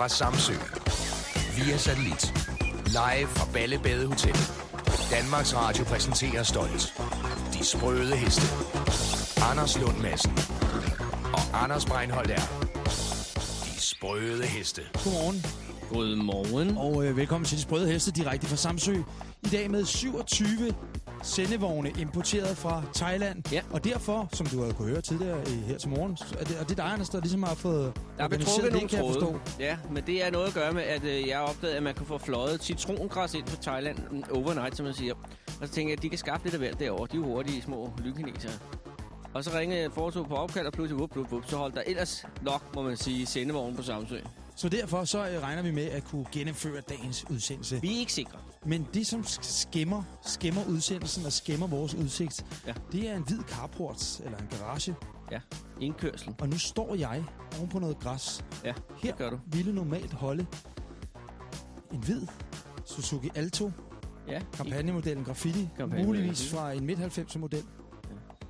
fra Samsø. Via satellit. Live fra Ballebade Hotel. Danmarks Radio præsenterer stolt. De sprøde heste. Anders Lund Madsen. Og Anders Breinholt er. De sprøde heste. Godmorgen, Godmorgen. og øh, velkommen til De Sprøde Heste direkte fra Samsø. I dag med 27 sendevogne importeret fra Thailand. Ja. Og derfor, som du har kunne høre tidligere øh, her til morgen, så er det, og det er dig, Anders, der ligesom har fået Der er organiseret det, kan jeg forstå. Ja, men det er noget at gøre med, at øh, jeg har opdaget, at man kan få fløjet citrongræs ind på Thailand mm, overnight, som man siger. Og så tænker jeg, at de kan skaffe lidt af hvert derovre. De er hurtige små lynkinesere. Og så ringede foretog på opkald, og pludselig, vup, vup, vup, så holdt der ellers nok, må man sige, sendevogn på Samsø. Så derfor så øh, regner vi med at kunne gennemføre dagens udsendelse. Vi er ikke sikre. Men det, som sk- skæmmer, skæmmer udsendelsen og skæmmer vores udsigt, Ja. det er en hvid carport eller en garage. Indkørslen. Og nu står jeg oven på noget græs. Ja, Her gør du. ville normalt holde en hvid Suzuki Alto, Ja, kampagnemodellen Graffiti, Kampagnemodellen muligvis fra en midt-90'er model.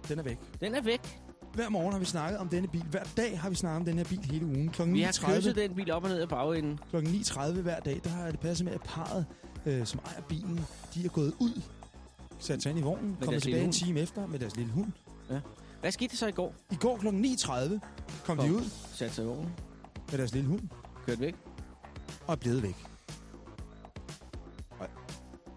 Den er væk. den er væk. Hver morgen har vi snakket om denne bil. Hver dag har vi snakket om den her bil hele ugen. Klokken Vi har 9.30 kysset den bil op og ned af bagenden. klokken 9.30 hver dag, der har det passet med, at parret, øh, som ejer bilen, de er gået ud, sat sig ind i vognen, kommet deres tilbage en time efter med deres lille hund. Hvad skete der så i går? I går klokken 9.30 kom de Kom. ud Satte sig i vognen. med deres lille hund Kørt væk. og er blevet væk.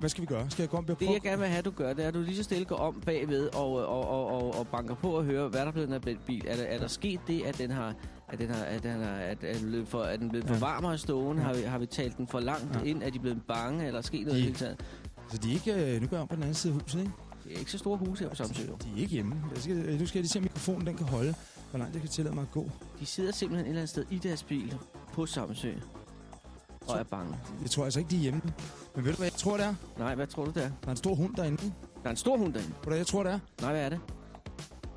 Hvad skal vi gøre? Skal jeg gå om Det jeg gerne vil have, du gør, det er, at du lige så stille går om bagved og, og, og, og, og banker på og hører, hvad der er blevet den her bil. Er der, er der sket det, at den har... At den, har, at den, har, at, at den blevet for, at den blevet for Ja. varm stående? Ja. Har, vi, har vi talt den for langt Ja. ind? Er de blevet bange? Eller er sket noget De- hele taget? Så de er ikke... Øh, nu går jeg om på den anden side af huset, ikke? Det er ikke så store huse her på Samsø. De er ikke hjemme. Jeg skal, øh, nu skal jeg lige se, om mikrofonen den kan holde, hvor langt jeg kan tillade mig at gå. De sidder simpelthen et eller andet sted i deres bil på Samsø. Og er bange. Jeg tror altså ikke, de er hjemme. Men ved du, hvad jeg tror, det er? Nej, hvad tror du, det er? Der er en stor hund derinde. Ved Der er en stor hund derinde. du, hvad jeg tror, det er? Nej, hvad er det?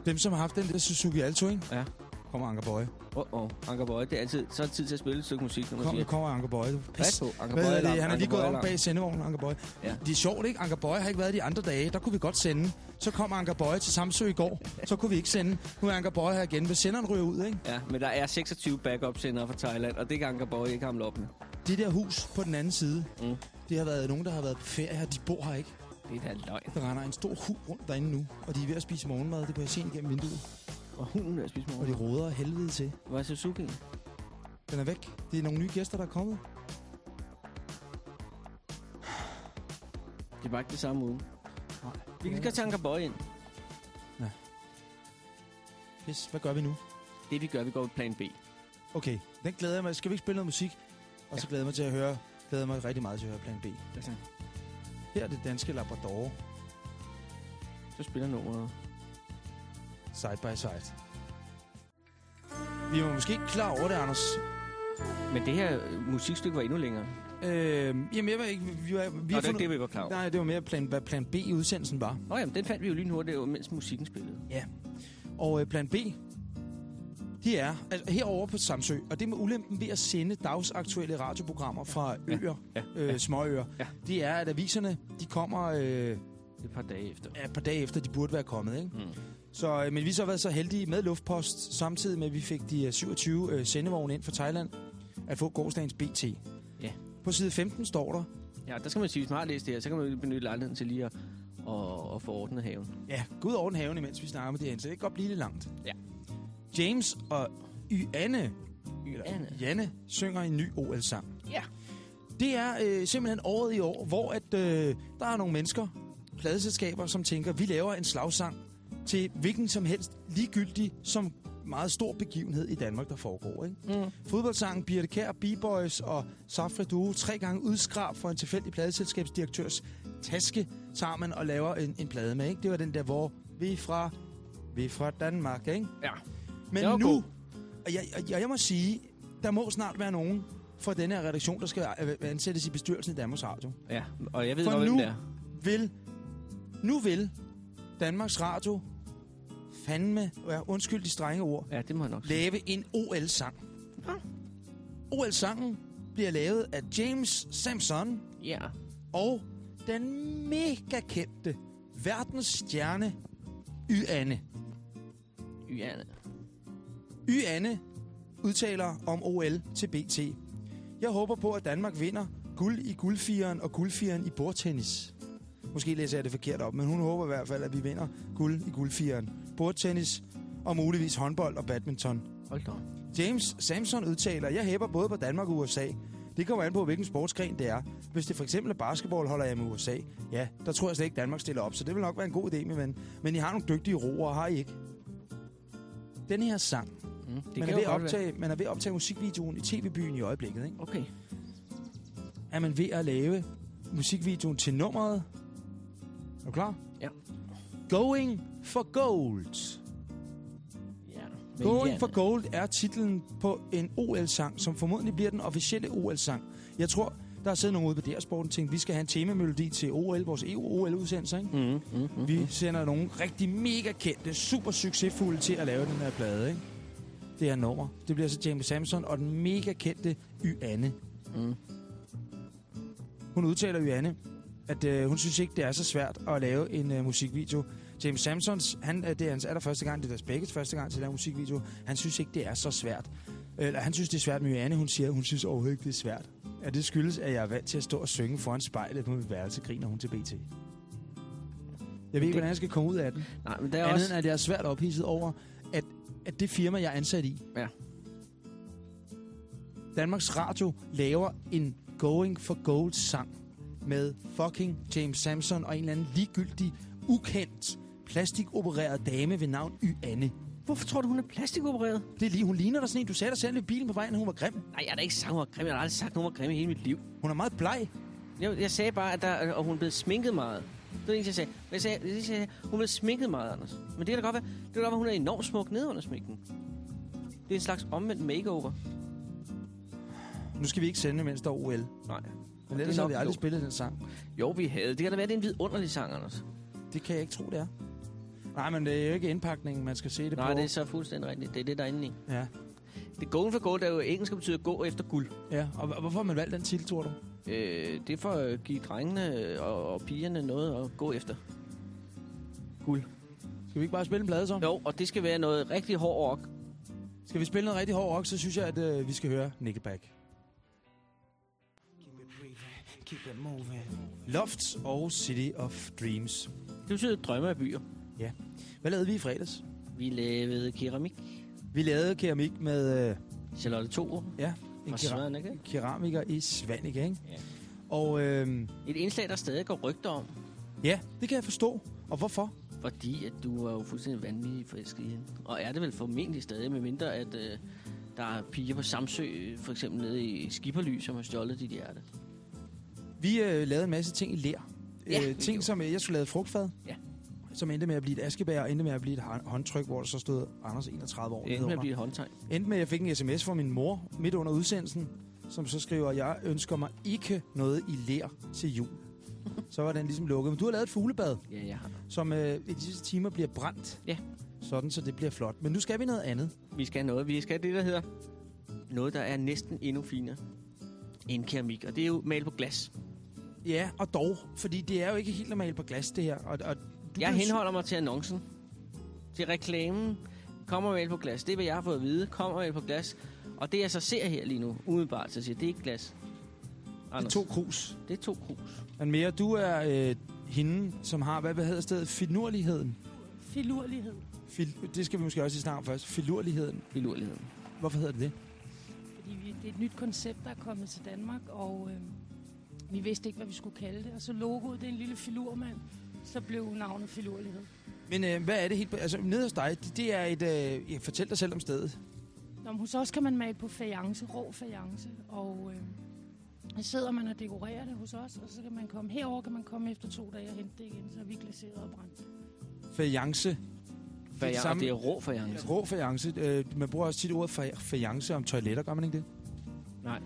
Dem, som har haft den der Suzuki Alto, ikke? Ja. Kommer Anker Bøje. Åh, oh, oh. Anker Bøje. Det er altid, så er det tid til at spille et stykke musik, når man Kom, siger. kommer Anker Bøje. du. Pas på, Anker Bøje. Han er lige gået om bag sendevognen, Anker Bøje. Ja. Det er sjovt, ikke? Anker Bøje har ikke været de andre dage. Der kunne vi godt sende. Så kom Anker Bøje til Samsø i går. Så kunne vi ikke sende. Nu er Anker Bøje her igen. Hvis senderen ryger ud, ikke? Ja, men der er 26 backup-sendere fra Thailand, og det kan Anker Bøje ikke hamle op med. Det der hus på den anden side, Mm. det har været nogen, der har været på ferie her. De bor her ikke. Det er da løgn. Der render en stor hund rundt derinde nu. Og de er ved at spise morgenmad. Det kan jeg se ind gennem vinduet. Og hunden er at spise Og de råder helvede til. Hvad er Suzuki? Den er væk. Det er nogle nye gæster, der er kommet. Det er bare ikke det samme ude. Nej. Vi kan tage Anker Bøje ind. Pis, hvad gør vi nu? Det vi gør, vi går på plan B. Okay, den glæder jeg mig. Skal vi ikke spille noget musik? Og så glæder jeg mig til at høre, glæder mig rigtig meget til at høre plan B. Altså, Her er det danske Labrador, så spiller nummeret. side by side. Vi var måske ikke klar over det, Anders. Men det her musikstykke var endnu længere. Øh, jamen, jeg var ikke... Vi, var, vi og det fundet, det, vi var klar over. Nej, det var mere plan, hvad plan B i udsendelsen var. Nå jamen, den fandt vi jo lige hurtigt, mens musikken spillede. Og øh, plan B, det er altså, herovre på Samsø, og det med ulempen ved at sende dagsaktuelle radioprogrammer fra øer, ja, øh, ja. småøer, Ja. det er, at aviserne, de kommer øh, Et par dage efter. ja, et par dage efter, de burde være kommet, ikke? Mm. Så, øh, men vi har så været så heldige med luftpost, samtidig med, at vi fik de øh, 27 øh, sendevogne ind fra Thailand, at få gårdsdagens BT. Ja. På side 15 står der, Ja, der skal man sige, hvis man har læst det her, så kan man benytte lejligheden til lige at, at, at få ordnet haven. ja, gå ud over den haven, imens vi snakker med det her, så det kan godt blive lidt langt. Ja. James og Yanne, Janne. Janne synger en ny OL-sang. Ja. Det er øh, simpelthen året i år, hvor at, øh, der er nogle mennesker, pladeselskaber, som tænker, vi laver en slagsang til hvilken som helst ligegyldig som meget stor begivenhed i Danmark, der foregår. Ikke? Mm. Fodboldsangen Birte Kær, B-Boys og Safra Duo tre gange udskrab for en tilfældig pladeselskabsdirektørs taske tager man og laver en, en plade med. Ikke? Det var den der, hvor vi er fra, vi fra Danmark. Ikke? Ja. Men var nu, og jeg, jeg, jeg må sige, der må snart være nogen fra denne her redaktion, der skal øh, ansættes i bestyrelsen i Danmarks Radio. Ja, og jeg ved For godt, hvem nu- det er. Vil, nu vil Danmarks Radio fandme, ja, undskyld de strenge ord, Ja, det må jeg nok sige. lave en OL-sang. Ja. OL-sangen bliver lavet af James Samson Ja. og den mega kendte verdensstjerne Y-Anne. Ja. Y-Anne udtaler om OL til BT. Jeg håber på, at Danmark vinder guld i guldfieren og guldfieren i bordtennis. Måske læser jeg det forkert op, men hun håber i hvert fald, at vi vinder guld i guldfieren, bordtennis og muligvis håndbold og badminton. Hold da. James Samson udtaler, jeg hæber både på Danmark og USA. Det kommer an på, hvilken sportsgren det er. Hvis det for eksempel er basketball, holder jeg med USA. Ja, der tror jeg slet ikke, Danmark stiller op, så det vil nok være en god idé, min ven. Men I har nogle dygtige roere, har I ikke? Den her sang, Mm, det man er, ved at godt være. optage, man er ved at optage musikvideoen i tv-byen i øjeblikket. Ikke? Okay. Er man ved at lave musikvideoen til nummeret? Er du klar? Ja. Going for Gold. Ja. Going for Gold er titlen på en OL-sang, som formodentlig bliver den officielle OL-sang. Jeg tror, der er siddet nogen ude på DR Sporten og tænkt, vi skal have en temamelodi til OL, vores E EU-OL-udsendelser, ikke? Mm, mm, mm. Vi sender nogle rigtig mega kendte, super succesfulde til at lave den her plade, ikke? Det her nummer. Det bliver så James Samson og den mega kendte Y-Anne. Mm. Hun udtaler Y-Anne, at øh, hun synes ikke, det er så svært at lave en øh, musikvideo. James Samsons, han, øh, det er hans allerførste gang, det er deres begge første gang til at lave musikvideo. Han synes ikke, det er så svært. Eller han synes, det er svært med Y-Anne. Hun siger, hun synes overhovedet ikke, det er svært. Ja, det skyldes, at jeg er vant til at stå og synge foran spejlet på mit værelse, griner hun til BT. Jeg ved ikke, Det- hvordan jeg skal komme ud af den. Nej, men der er Andet også... end, at jeg er svært ophidset over, at, det firma, jeg er ansat i, Ja. Danmarks Radio, laver en Going for Gold sang med fucking James Samson og en eller anden ligegyldig, ukendt, plastikopereret dame ved navn Y-Anne. Hvorfor tror du, hun er plastikopereret? Det er lige, hun ligner dig sådan en. Du sagde dig selv i bilen på vejen, at hun var grim. Nej, jeg har da ikke sagt, hun var grim. Jeg har aldrig sagt, hun var grim i hele mit liv. Hun er meget bleg. Jeg, jeg sagde bare, at der, og hun er blevet sminket meget. Det var det eneste, jeg sagde. Men jeg sagde, jeg sagde, hun blevet sminket meget, Anders. Men det kan da godt være, det kan godt være hun er enormt smuk nede under sminken. Det er en slags omvendt makeover. Nu skal vi ikke sende, mens der er OL. Nej. Men ellers Det er har vi aldrig spillet den sang. Jo, vi havde. Det kan da være, det er en vidunderlig sang, Anders. Det kan jeg ikke tro, det er. Nej, men det er jo ikke indpakningen, man skal se det Nej, på. det er så fuldstændig rigtigt. Det er det, der er inde i. Ja. Det golden for gold er jo engelsk og betyder gå efter guld. ja. Og, og hvorfor har man valgt den titel, tror du? Øh, det er for at give drengene og, og pigerne noget at gå efter. Guld. Skal vi ikke bare spille en plade så? Jo, og det skal være noget rigtig hård rock. Skal vi spille noget rigtig hård rock, så synes jeg, at øh, vi skal høre Nickelback. Keep it moving. Lofts og City of Dreams. Det betyder drømme af byer. Hvad lavede vi i fredags? Vi lavede keramik. Vi lavede keramik med øh, Charlotte Thor ja, en kera- Svanike. keramiker i Svanike, ikke? Ja. Og øh, Et indslag, der stadig går rygter om. ja, det kan jeg forstå. Og hvorfor? Fordi at du er jo fuldstændig vanvittig forelsket i hende. Og er det vel formentlig stadig, med mindre at øh, der er piger på Samsø, for eksempel nede i Skipperly, som har stjålet dit hjerte. Vi øh, lavede en masse ting i lær. Ja, øh, ting, gjorde. som øh, jeg skulle lave frugtfad. Ja. Som endte med at blive et askebær, og endte med at blive et hånd- håndtryk, hvor der så stod Anders 31 år. Det endte med at blive et håndtegn. endte med, at jeg fik en sms fra min mor midt under udsendelsen, som så skriver, jeg ønsker mig ikke noget i lær til jul. Så var den ligesom lukket. Men du har lavet et fuglebad, Ja, jeg har. som øh, i disse timer bliver brændt. Ja. Sådan, så det bliver flot. Men nu skal vi noget andet. Vi skal noget. Vi skal det, der hedder noget, der er næsten endnu finere end keramik. Og det er jo malet på glas. Ja, og dog, fordi det er jo ikke helt normalt på glas, det her. Og, og Jeg henholder mig til annoncen. Til reklamen. Kommer malet på glas. Det er, hvad jeg har fået at vide. Kommer malet på glas. Og det, jeg så ser her lige nu, umiddelbart, så siger jeg, det er ikke glas. sy- det er Anders, to krus. det er to krus. Men mere, du er øh, hende, som har, hvad, hvad hedder stedet? Finurligheden. Filurlighed. Fil, det skal vi måske også i snart først. Filurligheden. I lurligheden. Hvorfor hedder det det? Fordi vi, det er et nyt koncept, der er kommet til Danmark, og øh, vi vidste ikke, hvad vi skulle kalde det. Og så logoet, det er en lille filurmand. Så blev navnet Filurlighed. Men øh, hvad er det helt... Altså, nede hos dig, det, det er et... Øh, ja, fortæl dig selv om stedet. Nå, men hos os kan man male på fajance, rå fajance, og øh, så sidder man og dekorerer det hos os, og så kan man komme herover, kan man komme efter to dage og hente det igen, så er vi glaseret og brændt. Fajance. Samme- det er rå fajance. Rå fajance. Øh, man bruger også tit ordet fa- fajance om toiletter, gør man ikke det? Nej.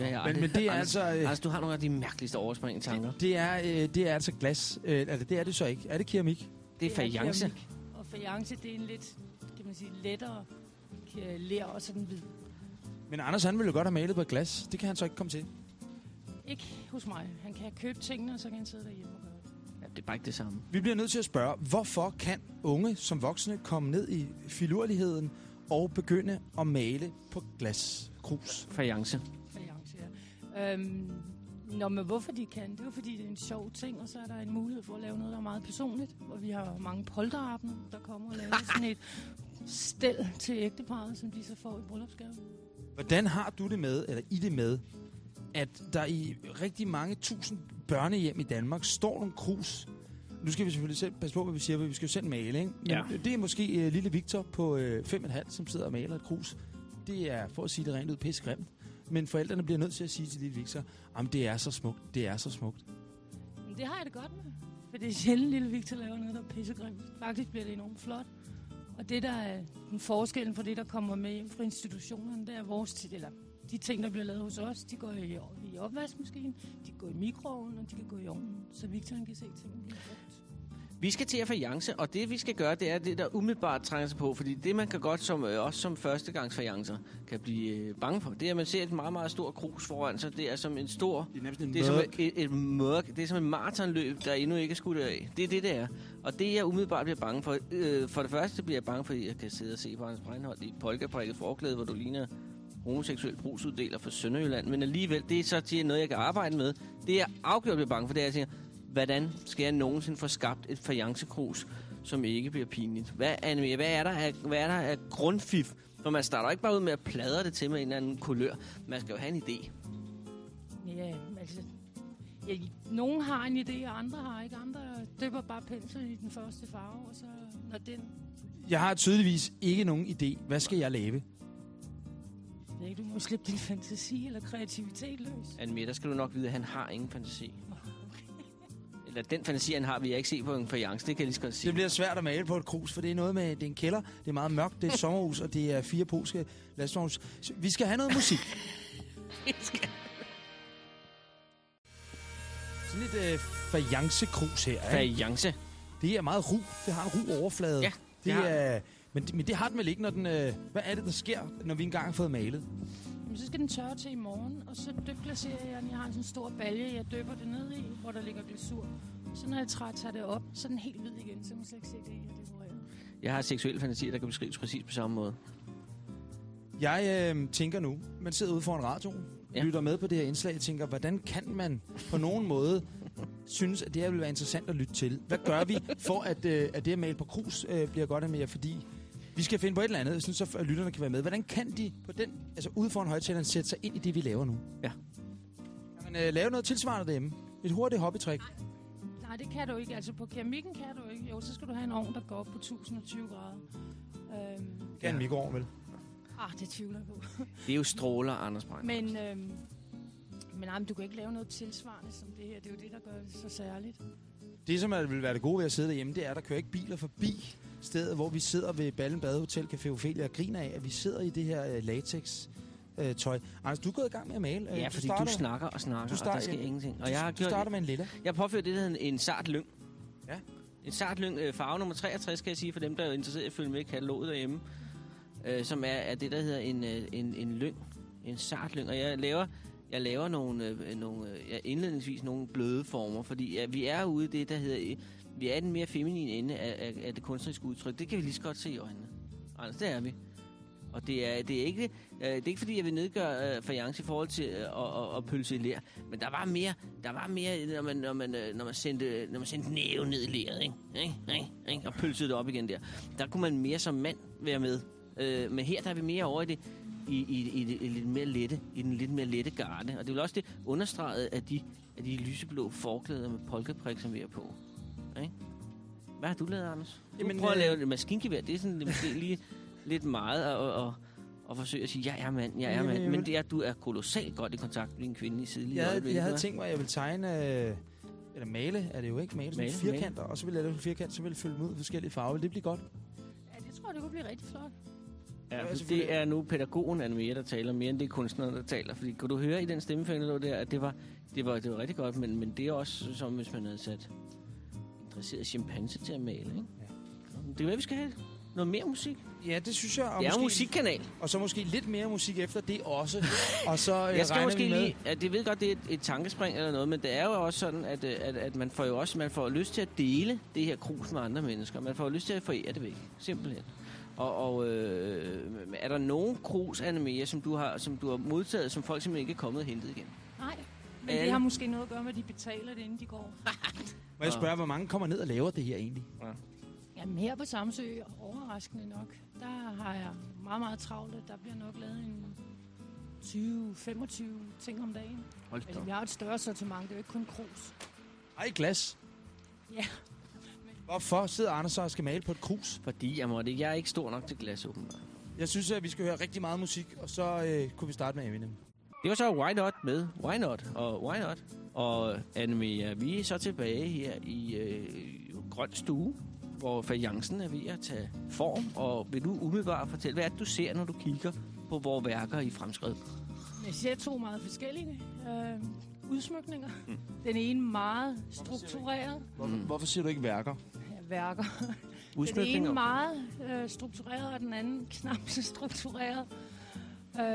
Det har jeg Men, aldrig- men det er Anders, altså... Øh, Altså, du har nogle af de mærkeligste overspringende tanker. det er, øh, det er altså glas. Øh, altså, det er det så ikke. Er det keramik? Det er fajance. Og fajance, det er en lidt, kan man sige, lettere ke- ler og sådan hvid. Men Anders, han ville jo godt have malet på glas. Det kan han så ikke komme til. Ikke hos mig. Han kan købe tingene, og så kan han sidde derhjemme og gøre det. Ja, det er bare ikke det samme. Vi bliver nødt til at spørge, hvorfor kan unge som voksne komme ned i filurligheden og begynde at male på glas? Krus. Fajance. Øhm, Nå, men hvorfor de kan, det er jo fordi, det er en sjov ting, og så er der en mulighed for at lave noget, der er meget personligt. Hvor vi har mange polterappen, der kommer og laver sådan et stel til ægteparret, som de så får i bryllupsgave. Hvordan har du det med, eller i det med, at der i rigtig mange tusind børnehjem i Danmark står nogle krus. Nu skal vi selvfølgelig selv passe på, hvad vi siger, for vi skal jo selv male, ikke? Men Ja. det er måske uh, lille Victor på uh, fem og en halv, som sidder og maler et krus. Det er, for at sige det rent ud, pisse grimt. Men forældrene bliver nødt til at sige til lille Victor, jamen det er så smukt, det er så smukt. Men det har jeg det godt med. For det er sjældent, lille Victor laver noget, der er pissegrimt. Faktisk bliver det enormt flot. Og det, der er den forskellen for det, der kommer med hjem fra institutionerne, det er vores tid, eller de ting, der bliver lavet hos os, de går i, i opvaskemaskinen, de går i mikroovnen, og de kan gå i ovnen. Så Victor kan se tingene blive brugt. Vi skal til at fajance, og det vi skal gøre, det er det, der umiddelbart trænger sig på. Fordi det, man kan godt som, øh, også som førstegangsfajancer kan blive øh, bange for, det er, at man ser et meget, meget stort krus foran sig. Det er som en stor... Det er en Det er som et, et mørk. Det er som et maratonløb, der endnu ikke er skudt af. Det er det, det er. Og det, jeg umiddelbart bliver bange for... Øh, for det første bliver jeg bange, fordi jeg kan sidde og se på hans Breinholt i polkaprikket forklæde, hvor du ligner homoseksuel brugsuddeler fra Sønderjylland. Men alligevel, det er så til noget, jeg kan arbejde med. Det, jeg afgjort bliver bange for, det er, at jeg tænker, hvordan skal jeg nogensinde få skabt et fajancekrus, som ikke bliver pinligt? Hvad er, hvad er der af, hvad er der af grundfif? For man starter ikke bare ud med at pladre det til med en eller anden kulør. Man skal jo have en idé. Ja, altså... Ja, nogen har en idé, og andre har ikke. Andre dypper bare penslen i den første farve, og så når den... Jeg har tydeligvis ikke nogen idé. Hvad skal jeg lave? Jeg ved ikke, du må slippe din fantasi eller kreativitet løs. Anne der skal du nok vide, at han har ingen fantasi. Eller den fantasi, han har, vil jeg ikke se på en fajance. Det kan jeg lige så godt sige. Det bliver svært at male på et krus, for det er noget med, det er en kælder, det er meget mørkt, det er et sommerhus, og det er fire polske lastvogns. Vi skal have noget musik. Sådan et øh, fajance-krus her, ikke? Fajance. Det er meget ru. Det har en ru overflade. Ja, det det har er, men, men det har den vel ikke, når den... Øh, hvad er det, der sker, når vi engang har fået malet? Jamen, så skal den tørre til i morgen, og så dybglaserer jeg den. Jeg har en sådan stor balje, jeg døber det ned i, hvor der ligger glasur. Så når jeg træt tager det op, så er den helt hvid igen, så man slet ikke se det, jeg har dekoreret. Jeg har seksuelle fantasier, der kan beskrives præcis på samme måde. Jeg øh, tænker nu, man sidder ude foran radioen, ja. Lytter med på det her indslag, og tænker, hvordan kan man på nogen måde synes, at det her vil være interessant at lytte til? Hvad gør vi for, at, øh, at det at male på krus øh, bliver godt af mere? Fordi vi skal finde på et eller andet, sådan så at lytterne kan være med. Hvordan kan de på den, altså ude foran højtaleren sætte sig ind i det, vi laver nu? Ja. Kan man øh, lave noget tilsvarende derhjemme? Et hurtigt hobbytrick? Nej, det kan du ikke. Altså på keramikken kan du ikke. Jo, så skal du have en ovn, der går op på 1020 grader. Øhm, Kan en mikroovn, vel? ah, det tvivler jeg på. Det er jo stråler, Anders Brand. Men, øhm, men nej, men du kan ikke lave noget tilsvarende som det her. Det er jo det, der gør det så særligt. Det, som er, vil være det gode ved at sidde derhjemme, det er, at der kører ikke biler forbi stedet, hvor vi sidder ved Ballen Badehotel Café Ophelia og griner af, at vi sidder i det her øh, latex øh, tøj. Anders, du er gået i gang med at male. Øh, Ja, fordi du snakker og snakker, du og starter- der sker ingenting. Og Du, jeg har du gjort, starter med en lilla. jeg påført det, der hedder en, en sart lyng. Ja. En sart lyng, øh, farve nummer 63, kan jeg sige, for dem, der er interesseret i at følge med i kataloget derhjemme. Øh, som er, er det, der hedder en, øh, en, en lyng. En sart lyng. Og jeg laver, jeg laver nogle, øh, nogle øh, ja, indledningsvis nogle bløde former, fordi ja, vi er ude i det, der hedder... Vi er i den mere feminine ende af, af, af det kunstneriske udtryk. Det kan vi lige så godt se i øjnene. Anders, det er vi. Og det er, det er, ikke, øh, det er ikke fordi, jeg vil nedgøre øh, fajance i forhold til øh, at, at, at pølse i lær. Men der var mere, der var mere når, man, når, man, øh, når, man sendte, når man sendte næve ned i læret, ikke? Ikke? Ikke? Ikke? og pølsede det op igen der. Der kunne man mere som mand være med. Øh, men her der er vi mere over i det, i, i, i, det, i, lidt mere lette, i den lidt mere lette garde. Og det er vel også det understreget af de, af de lyseblå forklæder med polkaprik, som vi er på. Ikke? Hvad har du lavet, Anders? Du Jamen, prøver at øh, lave et maskingevær. Det er sådan måske lige lidt meget at, at, at, at forsøge at sige, jeg er mand, jeg er Jamen, mand. jeg Men vil- det er, at du er kolossalt godt i kontakt med en kvinde i side. Jeg, havde, jeg havde tænkt mig, at jeg ville tegne... Øh, eller male er det jo ikke, male, male Male, firkanter, og så ville jeg lave en firkant, så ville jeg fylde dem ud i forskellige farver. Vil det blive godt? Ja, det tror jeg, det kunne blive rigtig flot. Ja, Ja, for det er nu pædagogen Anne mere, der taler, mere end det er kunstneren, der taler. Fordi kunne du høre i den stemmefælde, der der, at det var, det var, det var rigtig godt, men, men det er også som hvis man havde sat interesseret chimpanse til at male, ikke? Ja. Det kan være, vi skal have noget mere musik. Ja, det synes jeg. Og Det er måske, musikkanal. Og så måske lidt mere musik efter det også. og så øh, Jeg skal måske med, lige, at det ved godt, det er et, et tankespring eller noget, men det er jo også sådan, at, øh, at, at man får jo også man får lyst til at dele det her krus med andre mennesker. Man får lyst til at forære det væk, simpelthen. Og, og øh, er der nogen krus, Mere, som du har, som du har modtaget, som folk simpelthen ikke er kommet og hentet igen? Nej, men Alle. det har måske noget at gøre med, at de betaler det, inden de går. Må jeg spørge, hvor mange kommer ned og laver det her egentlig? Jamen her på Samsø, overraskende nok, der har jeg meget, meget travlt, der bliver nok lavet en 20-25 ting om dagen. Hold Altså, vi har et større sortiment, det er jo ikke kun krus. Ej, glas. Ja. Hvorfor sidder Anders så og skal male på et krus? Fordi jeg måtte. Jeg er ikke stor nok til glas, åbenbart. Jeg synes, at vi skal høre rigtig meget musik, og så øh, kunne vi starte med Eminem. Det var så Why Not med Why Not og Why Not. Og Annemia, vi er så tilbage her i øh, Grøn Stue, hvor fajancen er ved at tage form. Og vil du umiddelbart fortælle, hvad er det, du ser, når du kigger på vores værker i fremskred? Jeg ser to meget forskellige øh, udsmykninger. Mm. Den ene meget struktureret Hvor, mm. Hvorfor siger du ikke værker? ja, værker. Den ene meget øh, struktureret, og den anden knap så struktureret.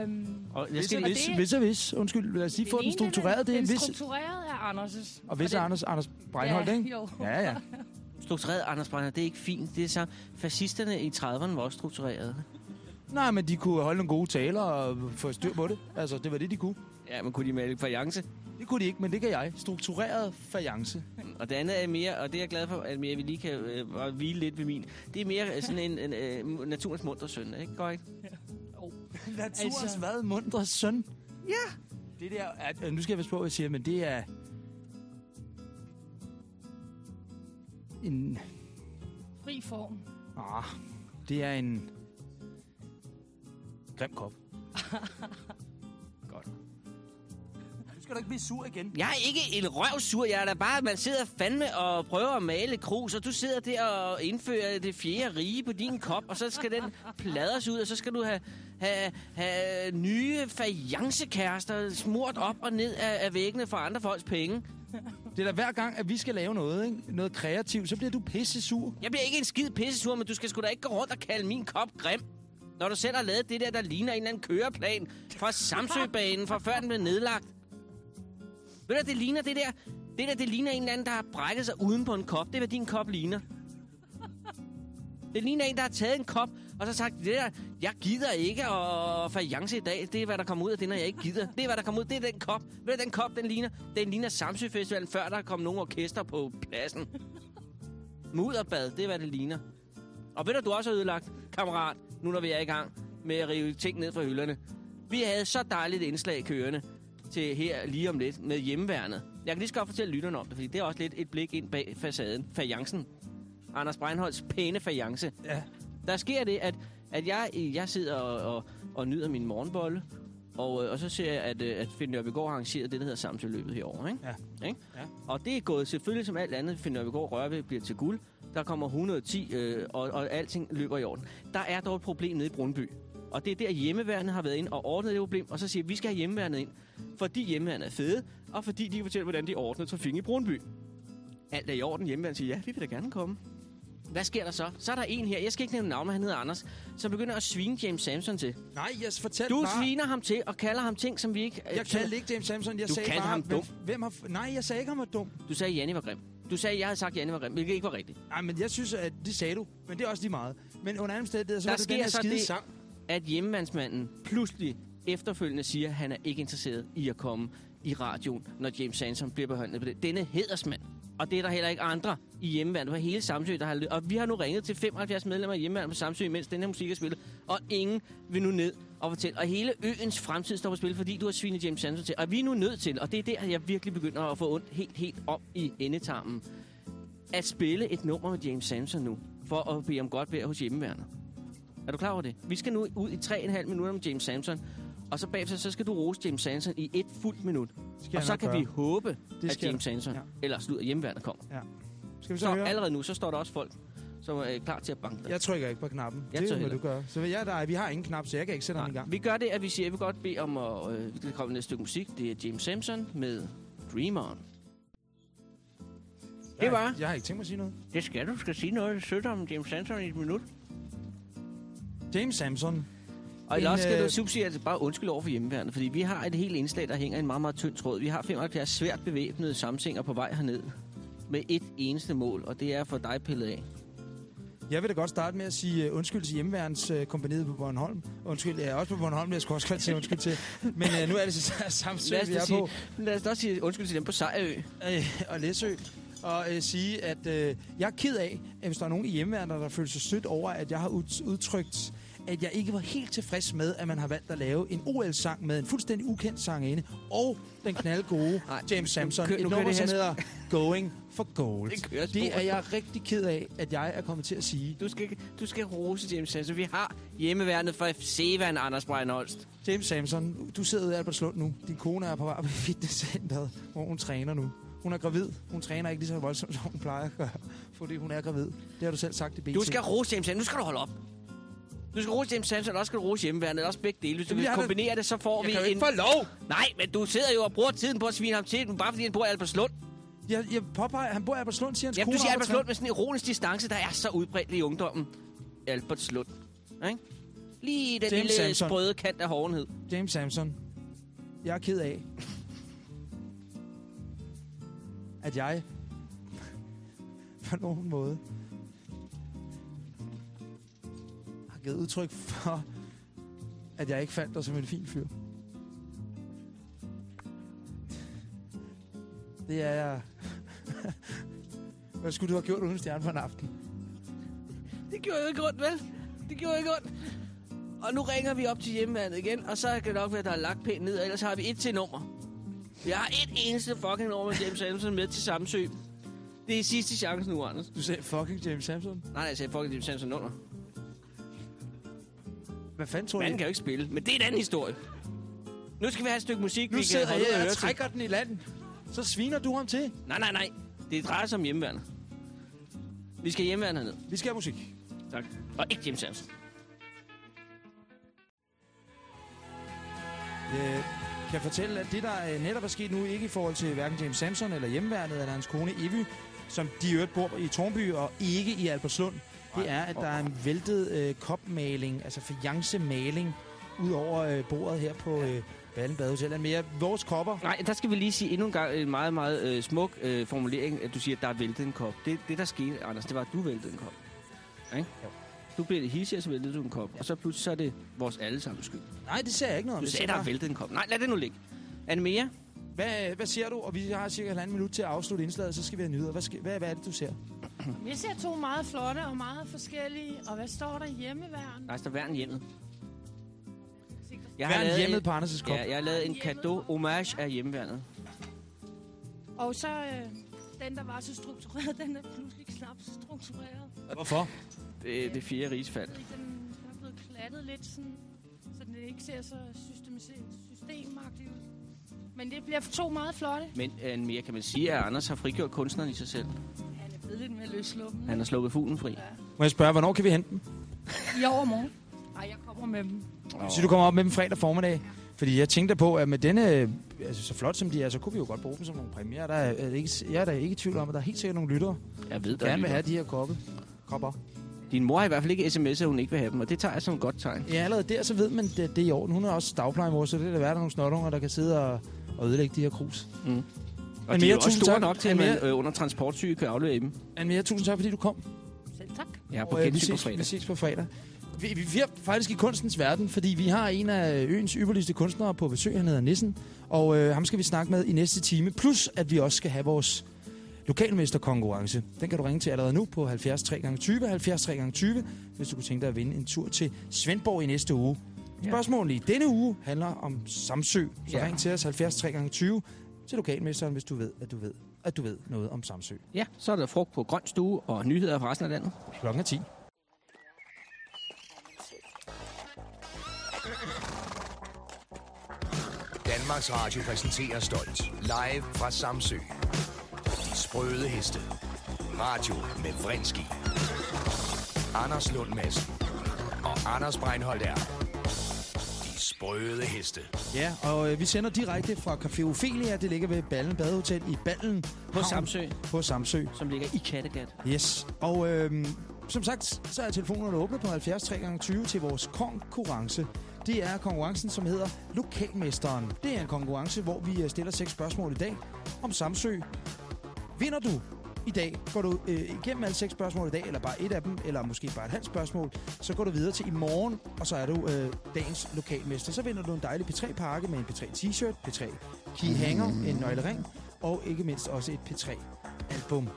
Øhm, Og jeg skal hvis, det- hvis og hvis. Undskyld, lad os lige få den struktureret. Det er den en vis... struktureret er Anders' Og hvis den, Anders, Anders Breinholt, ja, ikke? Jo. Ja, ja. Struktureret, Anders Brænder, det er ikke fint. Det er så... Fascisterne i 30'erne var også strukturerede. Nej, men de kunne holde nogle gode taler og få styr på det. Altså, det var det, de kunne. Ja, men kunne de male fajance? Det kunne de ikke, men det kan jeg. Struktureret fajance. Og det andet er mere, og det er jeg glad for, at mere, vi lige kan øh, hvile lidt ved min. Det er mere sådan en, en øh, naturens munter søn, ikke? Godt, ikke? Naturens Altså- hvad? Mundre søn? Ja. Det der, at, nu skal jeg passe på, hvad jeg siger, men det er... En... Fri form. Ah, det er en... Grim kop. Godt. Nu skal du ikke blive sur igen. Jeg er ikke en røvsur, jeg er da bare, man sidder fandme og prøver at male krus, og du sidder der og indfører det fjerde rige på din kop, og så skal den pladres ud, og så skal du have, have, have nye fajancekærester smurt op og ned af, af væggene for andre folks penge. Det er da hver gang, at vi skal lave noget, ikke? noget kreativt, så bliver du pisse sur. Jeg bliver ikke en skid pissesur, men du skal sgu da ikke gå rundt og kalde min kop grim. Når du selv har lavet det der, der ligner en eller anden køreplan fra Samsøbanen, fra før den blev nedlagt. Ved du, det ligner det der... Det der, det ligner en eller anden, der har brækket sig uden på en kop. Det er, hvad din kop ligner. Det ligner en, der har taget en kop, og så sagt, det der, jeg gider ikke at fajance i dag. Det er, hvad der kommer ud af det, når jeg ikke gider. Det er, hvad der kommer ud. Det er den kop. Ved du, den kop, den ligner? Den ligner Samsø Festivalen, før der kom nogle orkester på pladsen. Mudderbad, det er, hvad det ligner. Og ved du, du også har ødelagt, kammerat, nu når vi er i gang med at rive ting ned fra hylderne. Vi havde så dejligt indslag kørende til her lige om lidt med hjemmeværnet. Jeg kan lige så godt fortælle lytterne om det, fordi det er også lidt et blik ind bag facaden. Fajancen. Anders Breinholds pæne fajance. Ja. Der sker det, at, at jeg, jeg sidder og, og, og nyder min morgenbolle, og, øh, og så ser jeg, at, øh, at Finn Nørbegaard har arrangeret det, der hedder Samsøløbet herovre. Ikke? Ja. Ikke? Ja. Og det er gået selvfølgelig som alt andet, Finn Nørbegaard rører ved, bliver til guld. Der kommer 110, øh, og, og alting løber i orden. Der er dog et problem nede i Brunby. Og det er der, hjemmeværende har været ind og ordnet det problem, og så siger vi, vi skal have hjemmeværnet ind, fordi hjemmeværnet er fede, og fordi de kan fortælle, hvordan de ordner trafikken i Brunby. Alt er i orden, hjemmeværnet siger, ja, vi vil da gerne komme. Hvad sker der så? Så er der en her, jeg skal ikke nævne navn, men han hedder Anders, som begynder at svine James Samson til. Nej, jeg fortæl Du bare... sviner ham til og kalder ham ting, som vi ikke... Jeg kaldte ikke James Samson. Jeg Du sagde bare, ham hvem, dum. hvem har... Nej, jeg sagde ikke, han var dum. Du sagde, at Janne var grim. Du sagde, at jeg havde sagt, at Janne var grim, hvilket ikke var rigtigt. Nej, men jeg synes, at det sagde du. Men det er også lige meget. Men under anden sted, så Der var det den her skide det- sang. At hjemmemandsmanden pludselig efterfølgende siger, at han er ikke interesseret i at komme i radioen, når James Sansom bliver behandlet på det. Denne hedersmand. Og det er der heller ikke andre i hjemmeværende på hele Samsø, der har Og vi har nu ringet til 75 medlemmer af hjemmeværende på Samsø, mens den her musik er spillet. Og ingen vil nu ned og fortælle. Og hele øens fremtid står på spil, fordi du har svinet James Sansom til. Og vi er nu nødt til, og det er der, jeg virkelig begynder at få ondt helt, helt op i endetarmen, at spille et nummer med James Samson nu, for at bede om godt vejr hos hjemmeværnet. Er du klar over det? Vi skal nu ud i 3,5 minutter med James Samson, og så bagefter så skal du rose James Samson i et fuldt minut. Skal og så kan gøre. vi håbe, Det at James Samson, Ja. ja. eller slut hjemmeværnet kommer. Skal vi så, Så høre? allerede nu, så står der også folk, som er klar til at banke dig. Jeg trykker ikke på knappen. Jeg det heller du gøre. Så jeg, der, vi har ingen knap, så jeg kan ikke sætte ham i Nej, gang. vi gør det, at vi siger, at vi godt bede om at... Øh, vi komme et stykke musik. Det er James Samson med Dream On. Det var. Jeg har ikke tænkt mig at sige noget. Det skal du. Skal sige noget sødt om James Samson i et minut. James Samson. Og ellers skal øh, du subsidiere altså bare undskyld over for hjemmeværende, fordi vi har et helt indslag, der hænger en meget, meget tynd tråd. Vi har 75 svært bevæbnede samsinger på vej herned med et eneste mål, og det er for dig pillet af. Jeg vil da godt starte med at sige uh, undskyld til hjemmeværens uh, kompaniet på Bornholm. Undskyld, ja, også på Bornholm, jeg skulle også godt sige undskyld til. Men uh, nu er det så Samsø, vi er sige- på. Lad os også sige undskyld til dem på Sejrø. øh, og Læsø og øh, sige, at øh, jeg er ked af, at hvis der er nogen i hjemmeværnet, der føler sig stødt over, at jeg har ud, udtrykt, at jeg ikke var helt tilfreds med, at man har valgt at lave en OL-sang med en fuldstændig ukendt sangerinde og den knaldgode James Samson. et nummer, som hedder Going for Gold. Det Det er jeg rigtig ked af, at jeg er kommet til at sige. Du skal, du skal rose James Sanson. Vi har hjemmeværnet for Sevan, Anders Breinholst. James Samson, du sidder ude i Albertslund nu. Din kone er på vej på fitnesscenteret, hvor hun træner nu. Hun er gravid. Hun træner ikke lige så voldsomt, som hun plejer at gøre, fordi hun er gravid. Det har du selv sagt i BT. Du skal rose James Sanson. Nu skal du holde op. Du skal rose James Sanson, og også skal du rose hjemmeværnet. Også begge dele. Hvis du vil har kombinere det, så får Jeg vi kan en... ikke få lov! Nej, men du sidder jo og bruger tiden på at svine ham til, bare fordi han bor i Albertslund. Jeg, jeg påpeger, han bor i Albertslund, siger hans Jamen, kone. du siger Albertslund med sådan en ironisk distance, der er så udbredt i ungdommen. Albertslund. Ikke? Lige den James lille Samson. sprøde kant af hårdenhed. James Samson. Jeg er ked af, at jeg på nogen måde givet udtryk for, at jeg ikke fandt dig som en fin fyr. Det er jeg... Hvad skulle du have gjort uden stjerne for en aften? Det gjorde jo ikke ondt, vel? Det gjorde ikke ondt. Og nu ringer vi op til hjemmeværnet igen, og så kan det nok være, at der er lagt pænt ned, og ellers har vi et til nummer. Vi har et eneste fucking nummer med James Samson med til Samsø. Det er sidste chance nu, Anders. Du sagde fucking James Samson. Nej, nej, jeg sagde fucking James Samson under. Hvad fanden tror Manden du? kan jo ikke spille, men det er en anden historie. Nu skal vi have et stykke musik, Nu vi sidder kan holde ud jeg og høre til. trækker den i land. Så sviner du ham til. Nej, nej, nej. Det drejer sig om hjemmeværnet. Vi skal hjemmeværnet herned. Vi skal have musik. Tak. Og ikke James Samson. Jeg kan fortælle, at det, der øh, netop er sket nu, ikke i forhold til hverken James Samson eller hjemmeværnet eller hans kone Evy, som de øvrigt bor i Tornby og ikke i Albertslund, det er, at der er en væltet øh, kopmaling, altså fiancemaling, ud over øh, bordet her på øh, Ballen Badehotel. Mere vores kopper. Nej, der skal vi lige sige endnu en gang en meget, meget øh, smuk øh, formulering, at du siger, at der er væltet en kop. Det, det der skete, Anders, det var, at du væltede en kop. Ikke? Jo. Du blev det hissig, og så væltede du en kop. Og så pludselig så er det vores allesammens skyld. Nej, det ser jeg ikke noget om. Du sagde, der er væltet en kop. Nej, lad det nu ligge. Anne Mia, Hvad, hvad siger du? Og vi har cirka halvanden minut til at afslutte indslaget, så skal vi have nyheder. Hvad, skal, hvad, hvad er det, du ser? Jeg ser to meget flotte og meget forskellige. Og hvad står der? Hjemmeværn. der står værn hjemmet. Jeg Hvad er lavet hjemmet en- på Anders' kop? Ja, jeg har lavet en kado homage af hjemmeværnet. Og så øh, den, der var så struktureret, den er pludselig knap så struktureret. Hvorfor? Det er det fjerde rigsfald. Den den er blevet klattet lidt sådan, så den ikke ser så systematiseret- systemagtig ud. Men det bliver to meget flotte. Men Anne Mia, kan man sige, at Anders har frigjort kunstneren i sig selv? Han er blevet lidt mere løsluppen. Han har sluppet fuglen fri. Ja. Må jeg spørge, hvornår kan vi hente dem? I overmorgen. Nej, jeg kommer med dem. Så du kommer op med dem fredag formiddag? Fordi jeg tænkte på, at med denne, øh, altså så flot som de er, så kunne vi jo godt bruge dem som nogle præmier. Der er, er det ikke, jeg er da ikke i tvivl om, at der er helt sikkert nogle lyttere, Jeg ved, der gerne vil have de her koppe. kopper. Din mor har i hvert fald ikke sms'et, at hun ikke vil have dem, og det tager jeg som et godt tegn. Ja, allerede der, så ved man, at det er i orden. Hun er også dagplejemor, så det er da værd, der er nogle snotunger, der kan sidde og, og ødelægge de her krus. Mm. Og Men de er også store tak. nok til, at man mere- øh, under transportsyge kan aflevere dem. Anne tusind tak, fordi du kom. Selv tak. Ja, på Og, øh, vi, gensyn på ses, vi fredag. ses på fredag. Vi, vi, vi er faktisk i kunstens verden, fordi vi har en af øens ypperligste kunstnere på besøg, han hedder Nissen. Og øh, ham skal vi snakke med i næste time. Plus, at vi også skal have vores lokalmesterkonkurrence. Den kan du ringe til allerede nu på 70 3x20, 70 3x20, hvis du kunne tænke dig at vinde en tur til Svendborg i næste uge. Spørgsmålet i denne uge handler om Samsø. Så Ja. ring til os 70 3x20 til lokalmesteren, hvis du ved, at du ved, at du ved noget om Samsø. Ja, så er der frugt på grøn stue og nyheder fra resten af landet. Klokken er 10. Danmarks Radio præsenterer stolt. Live fra Samsø. De sprøde heste. Radio med Vrinski. Anders Lund Madsen. Og Anders Breinholt er. De sprøde heste. Ja, og øh, vi sender direkte fra Café Ophelia. Det ligger ved Ballen Badehotel i Ballen. På Havn Samsø, På Samsø. som ligger i Kattegat. Yes. Og øh, som sagt, så er telefonerne åbne på 70 3x20 til vores konkurrence. Det er konkurrencen, som hedder Lokalmesteren. Det er en konkurrence, hvor vi øh, stiller seks spørgsmål i dag om Samsø. Vinder du, i dag går du øh, igennem alle seks spørgsmål i dag, eller bare et af dem, eller måske bare et halvt spørgsmål. Så går du videre til i morgen, og så er du øh, dagens lokalmester. Så vinder du en dejlig P3-pakke med en P3-t-shirt, P3 keyhanger, en nøglering, og ikke mindst også et P3-album.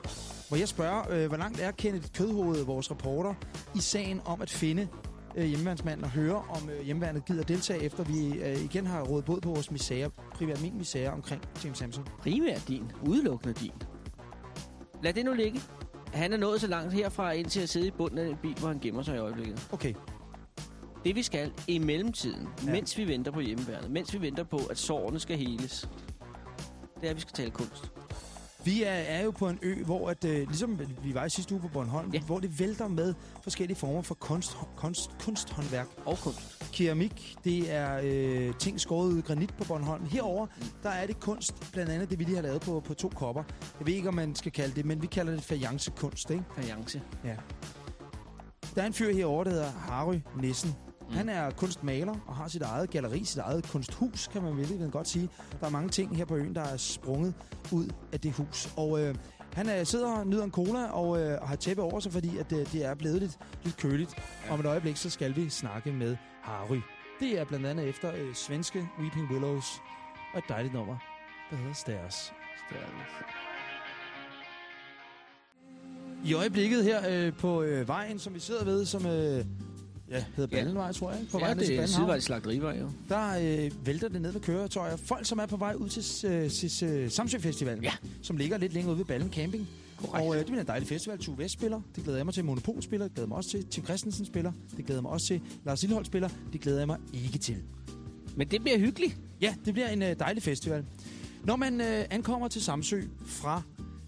Hvor jeg spørger, øh, hvor langt er Kenneth Kødhoved, vores reporter, i sagen om at finde øh, hjemmeværnsmanden og høre, om øh, hjemmeværnet gider deltage, efter vi øh, igen har rådet båd på vores misære, primært min misære omkring James Samson. Primært din. Udelukkende din. Lad det nu ligge. Han er nået så langt herfra ind til at sidde i bunden af den bil, hvor han gemmer sig i øjeblikket. Okay, Det vi skal i mellemtiden, ja. mens vi venter på hjemmeværnet, mens vi venter på, at sårene skal heles, det er, at vi skal tale kunst. Vi er, er jo på en ø, hvor at, øh, ligesom vi var i sidste uge på Bornholm, Ja. hvor det vælter med forskellige former for kunst, kunst, kunsthåndværk. Og kunst. Keramik, det er øh, ting skåret ud i granit på Bornholm. Herover Mm. der er det kunst, blandt andet det, vi lige har lavet på, på to kopper. Jeg ved ikke, om man skal kalde det, men vi kalder det fajancekunst, ikke? Fajance. Der er en fyr herovre, der hedder Harry Nissen. Mm. Han er kunstmaler og har sit eget galleri, sit eget kunsthus, kan man vel godt sige. Der er mange ting her på øen, der er sprunget ud af det hus. Og øh, han øh, sidder og nyder en cola og øh, har tæppe over sig, fordi at, øh, det er blevet lidt, lidt køligt. Ja. Om et øjeblik, så skal vi snakke med Harry. Det er blandt andet efter øh, svenske Weeping Willows og et dejligt nummer, der hedder Stairs. I øjeblikket her øh, på øh, vejen, som vi sidder ved, som øh, ja, hedder Ja. Ballenvej, tror jeg, på ja, vej det er sidevejs slagterivej, jo. Der øh, vælter det ned med køretøjer. Folk, som er på vej ud til, øh, til øh, Samsø Festival, Ja. som ligger lidt længere ude ved Ballen Camping. Korrekt. Og øh, det bliver en dejlig festival. Tue Vest spiller. Det glæder jeg mig til. Monopol spiller. Det glæder jeg mig også til. Tim Christensen spiller. Det glæder jeg mig også til. Lars Lillehold spiller. Det glæder jeg mig ikke til. Men det bliver hyggeligt. Ja, det bliver en øh, dejlig festival. Når man øh, ankommer til Samsø fra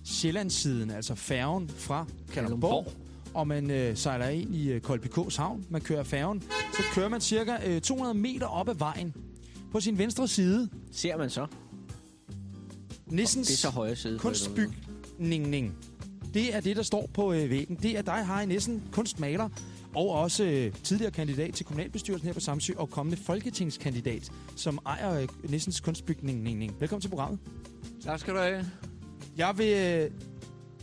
Sjællandssiden, altså færgen fra Kalundborg, Kalundborg. Og man øh, sejler ind i øh, Kolbikås havn, man kører færgen, så kører man cirka øh, 200 meter op ad vejen. På sin venstre side, Ser man så. Nissens Det er så højre side. kunstbygning. Det er det, der står på øh, væggen. Det er dig, Harry Nissen, kunstmaler, og også øh, tidligere kandidat til kommunalbestyrelsen her på Samsø, og kommende folketingskandidat, som ejer øh, Nissens kunstbygning. Velkommen til programmet. Tak skal du have. Jeg vil øh,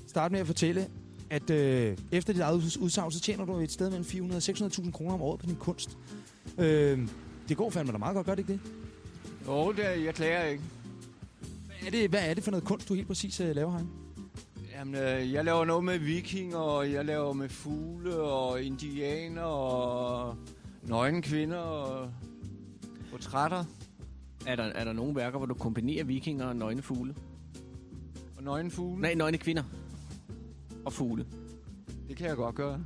starte med at fortælle, at øh, efter dit eget uds- udsagn, så tjener du et sted mellem 400 og 600.000 kroner om året på din kunst. Øh, det går fandme da meget godt, gør det ikke det? Jo, det er, jeg klager ikke. Hvad er det, hvad er det for noget kunst, du helt præcis øh, laver her? Jamen, øh, jeg laver noget med vikinger, og jeg laver med fugle og indianer og nøgne kvinder og portrætter Er der, er der nogle værker, hvor du kombinerer vikinger og nøgne fugle? og nøgne fugle. Nej, nøgne kvinder. Og fugle. Det kan jeg godt gøre.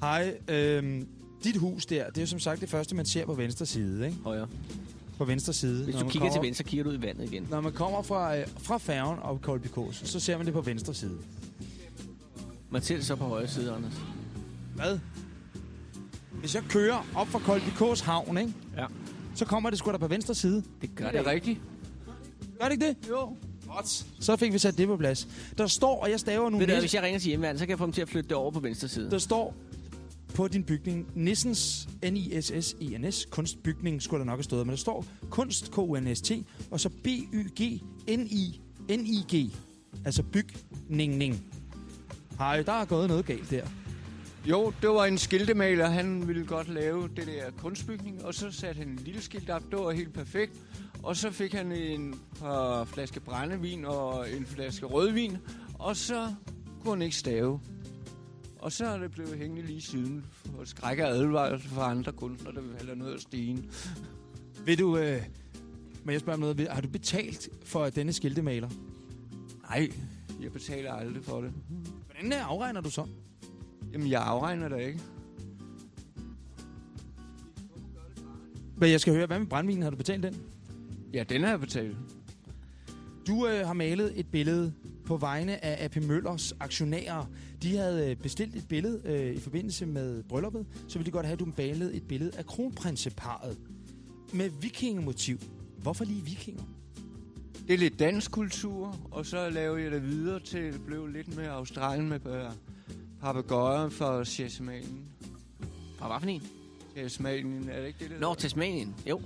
Hej, øh, dit hus der, det er jo som sagt det første, man ser på venstre side, ikke? Højre. På venstre side. Hvis Når du kigger kommer- til venstre, kigger du ud i vandet igen. Når man kommer fra, øh, fra færgen og Kolbikås, så ser man det på venstre side. Man ser det så på højre side, Anders. Hvad? Hvis jeg kører op fra Kolbikås havn, ikke? Ja. så kommer det sgu da på venstre side. Det gør Det det, er rigtigt. Gør det ikke det? Jo. Godt. Så fik vi sat det på plads. Der står, og jeg staver nogle Ved du, hvis jeg ringer til hjemmeværnet, så kan jeg få dem til at flytte det over på venstre side. Der står på din bygning, Nissens, N-I-S-S-E-N-S, kunstbygning, skulle der nok have stået, men der står kunst, K-U-N-S-T, og så B-Y-G-N-I-N-I-G, altså bygningen. Hej, der er gået noget galt der. Jo, det var en skiltemaler. Han ville godt lave det der kunstbygning, og så satte han en lille skilt op. Det var helt perfekt. Og så fik han en par flaske brændevin og en flaske rødvin, og så kunne han ikke stave. Og så er det blevet hængende lige siden for og advarsel for andre kunstnere, der vil have noget af stigen. Vil du, øh, må jeg spørge om noget, har du betalt for denne skiltemaler? Nej, jeg betaler aldrig for det. Hvordan afregner du så? Jamen, jeg afregner det ikke. Men jeg skal høre, hvad med brændvinen? Har du betalt den? Ja, den har jeg betalt. Du øh, har malet et billede på vegne af AP Møllers aktionærer. De havde øh, bestilt et billede øh, i forbindelse med brylluppet, så ville de godt have, at du malede et billede af kronprinseparet med vikingemotiv. Hvorfor lige vikinger? Det er lidt dansk kultur, og så lavede jeg det videre til, det blev lidt med Australien med øh, papegøjer for Tasmanien. Fra hvad for en? Tasmanien, er det ikke det, der Nå, Tasmanien. Jo.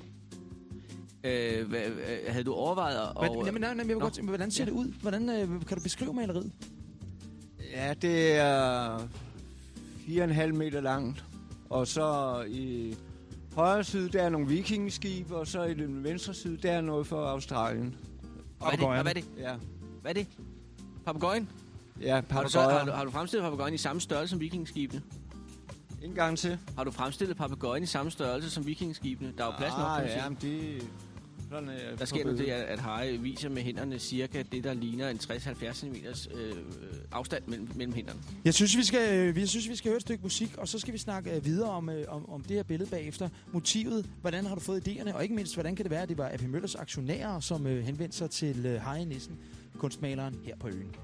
Øh, hvad, øh, havde du overvejet at... Hvad, og, jamen, nej, nej, jeg vil godt, tænke, hvordan ser Ja. det ud? Hvordan øh, kan du beskrive maleriet? Ja, det er 4,5 meter langt. Og så i højre side, der er nogle vikingeskib, og så i den venstre side, der er noget for Australien. og hvad, er det, og hvad er det? Ja, Hvad er det? Papagøjen? Ja Har du, så, har, du, har du fremstillet papagøjen i samme størrelse som vikingskibene? En gang til. Har du fremstillet papagøjen i samme størrelse som vikingskibene? Der er jo plads nok, ah, kan man ja, sige. men det... Sådan, er Der sker nu det, at, Harry viser med hænderne cirka det, der ligner en 60-70 cm øh, afstand mellem, mellem hænderne. Jeg synes, vi skal, øh, jeg synes, vi skal høre et stykke musik, og så skal vi snakke øh, videre om, øh, om, om det her billede bagefter. Motivet, hvordan har du fået idéerne, og ikke mindst, hvordan kan det være, at det var A.P. Møllers aktionærer, som øh, henvendte sig til øh, Harry Nissen, kunstmaleren her på øen.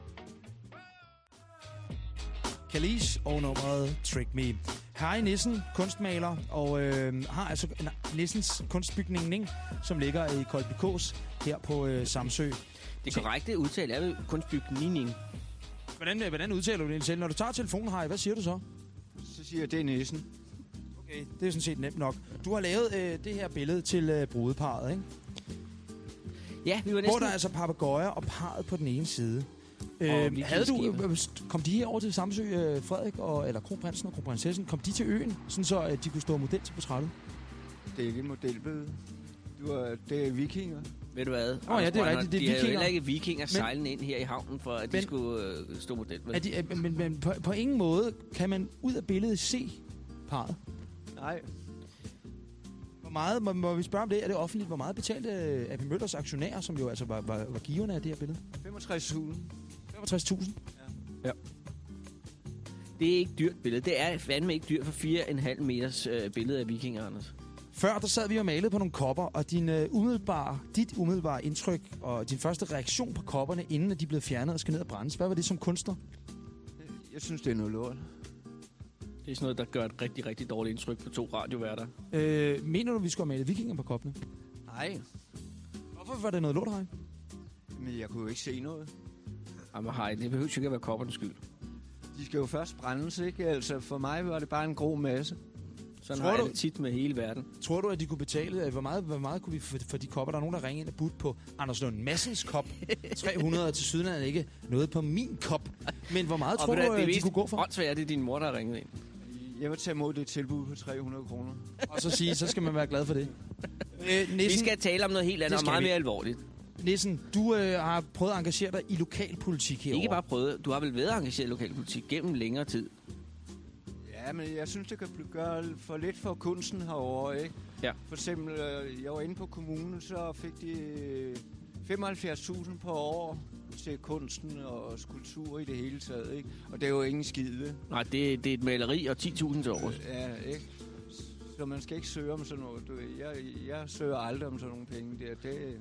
Kalis og nummeret Trick Me. Harry Nissen, kunstmaler, og øh, har altså Nissens kunstbygning, ikke? som ligger i Kolbikås her på øh, Samsø. Det korrekte udtale er vel kunstbygning. Hvordan, øh, hvordan udtaler du det selv? Når du tager telefonen, Harry, hvad siger du så? Så siger jeg, det er næsen. Okay, det er sådan set nemt nok. Du har lavet øh, det her billede til øh, brudeparet, ikke? Ja, vi var Hvor næsten... der er altså papegøjer og parret på den ene side. Øh, havde du, øh, kom de her over til Samsø, øh, Frederik, og, eller kronprinsen og kronprinsessen, kom de til øen, sådan så at de kunne stå model til portrættet? Det er ikke et modelbillede. Du er, det er vikinger. Ved du hvad? Åh, ja, det er rigtigt, det er de havde jo vikinger. heller ikke vikinger sejlende ind her i havnen, for at de Men- skulle øh, stå model. Er de, øh, men men på, på ingen måde kan man ud af billedet se parret. Nej, Hvor meget, må, må vi spørge om det? Er det offentligt? Hvor meget betalte øh, A.P. Møllers aktionærer, som jo altså var, var, var giverne af det her billede? 65.000. 65.000. Det er ikke dyrt billede. Det er fandme ikke dyrt for 4,5 meters øh, billede af vikinger, Anders. Før der sad vi og malede på nogle kopper, og din, uh, umiddelbare, dit umiddelbare indtryk og din første reaktion på kopperne, inden at de blev fjernet og skal ned og brændes, hvad var det som kunstner? Jeg synes, det er noget lort. Det er sådan noget, der gør et rigtig, rigtig dårligt indtryk på to radioværter. Øh, mener du, vi skulle have malet vikinger på koppene? Nej, Hvorfor var det noget lort, Harry? men jeg kunne jo ikke se noget. Jamen hej, det behøver ikke at være koppernes skyld. De skal jo først brændes, ikke? Altså, for mig var det bare en grå masse. Sådan Tror har jeg du- det tit med hele verden. Tror du, at de kunne betale, hvor meget, hvor meget kunne vi få for de kopper? Der er nogen, der ringer ind og budt på Anders Lund Massens kop. 300 til er ikke noget på min kop. Men hvor meget tror ved du, at de mest kunne gå for? åndssvagt er det din mor, der har ringet ind. Jeg vil tage imod det tilbud på 300 kroner. Og så sige, så skal man være glad for det. Øh, Vi Nissen, skal tale om noget helt Det andet og meget vi. mere alvorligt. Nissen, du øh, har prøvet at engagere dig i lokalpolitik herovre. Ikke bare prøvet. Du har vel været engageret i lokalpolitik gennem længere tid. Ja, men jeg synes, det kan blive- gøre for lidt for kunsten herovre, ikke? Ja. For eksempel, øh, jeg var inde på kommunen, så fik de øh, 75.000 på år til kunsten og skulptur i det hele taget, ikke? Og det er jo ingen skide. Nej, det, det er et maleri og 10.000 til års. Ja, ikke? Så man skal ikke søge om sådan noget. Du, ved, jeg, jeg søger aldrig om sådan nogle penge der. Det,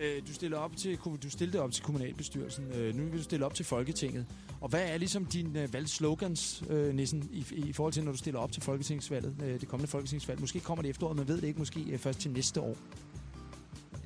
Øh, du stiller op til du stillede op til kommunalbestyrelsen. Øh, nu vil du stille op til Folketinget. Og hvad er ligesom din øh, valgslogans, øh, Nissen, i, i forhold til, når du stiller op til Folketingsvalget, øh, det kommende Folketingsvalg? Måske kommer det efteråret, man ved det ikke. Måske øh, først til næste år.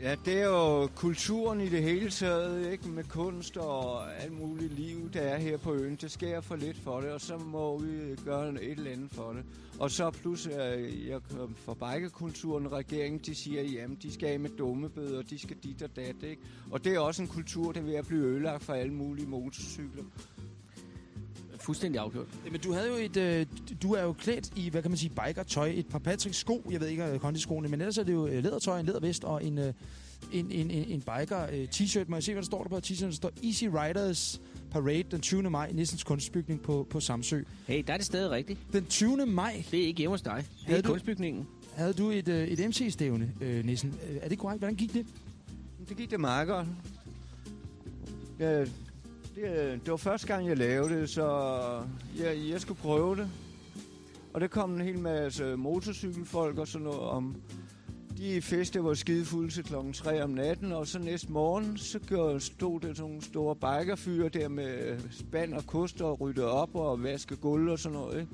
Ja, det er jo kulturen i det hele taget, ikke? Med kunst og alt muligt liv, der er her på øen. Det sker for lidt for det, og så må vi gøre et eller andet for det. Og så plus, øh, jeg for fra bikekulturen, regeringen, de siger, jamen, de skal af med dummebøder, de skal dit og dat, ikke? Og det er også en kultur, der er ved at blive ødelagt for alle mulige motorcykler. Fuldstændig afgjort. Men du havde jo et, øh, du er jo klædt i, hvad kan man sige, biker-tøj. Et par Patrick sko, jeg ved ikke, øh, kondiskoene, men ellers er det jo øh, lædertøj, en lædervest og en, øh, en, en, en, en biker øh, t-shirt. Må jeg se, hvad der står der på t-shirten? Der står Easy Riders Parade den 20. maj, Nissens kunstbygning på, på Samsø. Hey, der er det stadig rigtigt. Den 20. maj Det er ikke hjemme hos dig. Det Havde er du- kunstbygningen. havde du et, øh, et MC-stævne, øh, Nissen. Er det korrekt? Hvordan gik det? Det gik det meget godt. Ja, det, det var første gang, jeg lavede det, så jeg, jeg skulle prøve det. Og der kom en hel masse motorcykelfolk og sådan noget om. De feste var skidefulde til klokken 3 om natten, og så næste morgen, så gjorde- stod der sådan nogle store bikerfyre der med spand og koster og rydde op og vaske gulv og sådan noget. Ikke?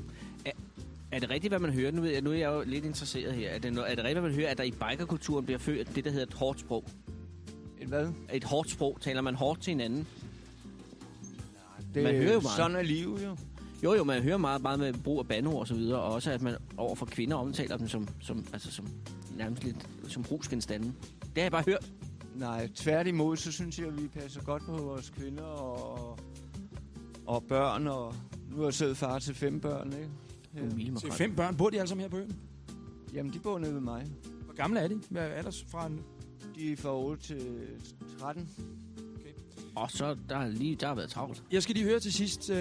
Er det rigtigt, hvad man hører? Nu, ved jeg, nu er jeg jo lidt interesseret her. Er det, no, er det rigtigt, hvad man hører, at der i bikerkulturen bliver ført det, der hedder et hårdt sprog? Et hvad? Et hårdt sprog. Taler man hårdt til hinanden? Det, Man hører jo meget. Sådan er livet jo. Jo, jo, man hører meget, meget med brug af bandeord og så videre, og også at man over for kvinder omtaler dem som, som, altså som nærmest lidt som brugsgenstande. Det har jeg bare hørt. Nej, tværtimod, så synes jeg, at vi passer godt på vores kvinder og, og børn. Og nu er jeg selv far til fem børn, ikke? Ja. Ja. Så fem børn, bor de alle sammen her på øen? Jamen, de bor nede ved mig. Hvor gamle er de? Hvad er der fra en... De er fra 8 til 13. Og så der er lige der har været travlt. Jeg skal lige høre til sidst, øh,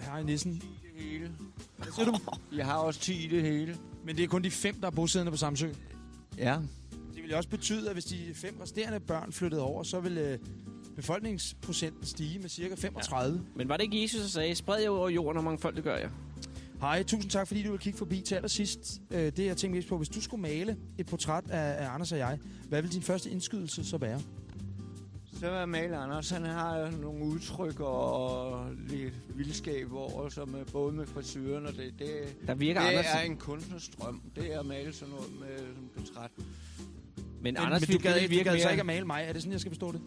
herre Nissen. Det hele. Hvad siger du? Jeg har også 10 i det hele. Men det er kun de fem, der er bosiddende på Samsø. Ja. Det vil jo også betyde, at hvis de fem resterende børn flyttede over, så vil øh, befolkningsprocenten stige med cirka 35. Men var det ikke Jesus, der sagde, spred jer over jorden, og mange folk det gør jeg? Hej, tusind tak, fordi du vil kigge forbi til allersidst. Øh, det jeg tænkte mest på, hvis du skulle male et portræt af, af Anders og jeg, hvad vil din første indskydelse så være? Så er Male Anders, han har nogle udtryk og lidt vildskab over, som er både med frisyren og det. Det, Der virker det Anders... er en kunstnerstrøm. Det er at male sådan noget med sådan portræt. Men, Men, Anders men du gad, virkelig ikke, du gad så ikke at male mig. Er det sådan, jeg skal forstå det?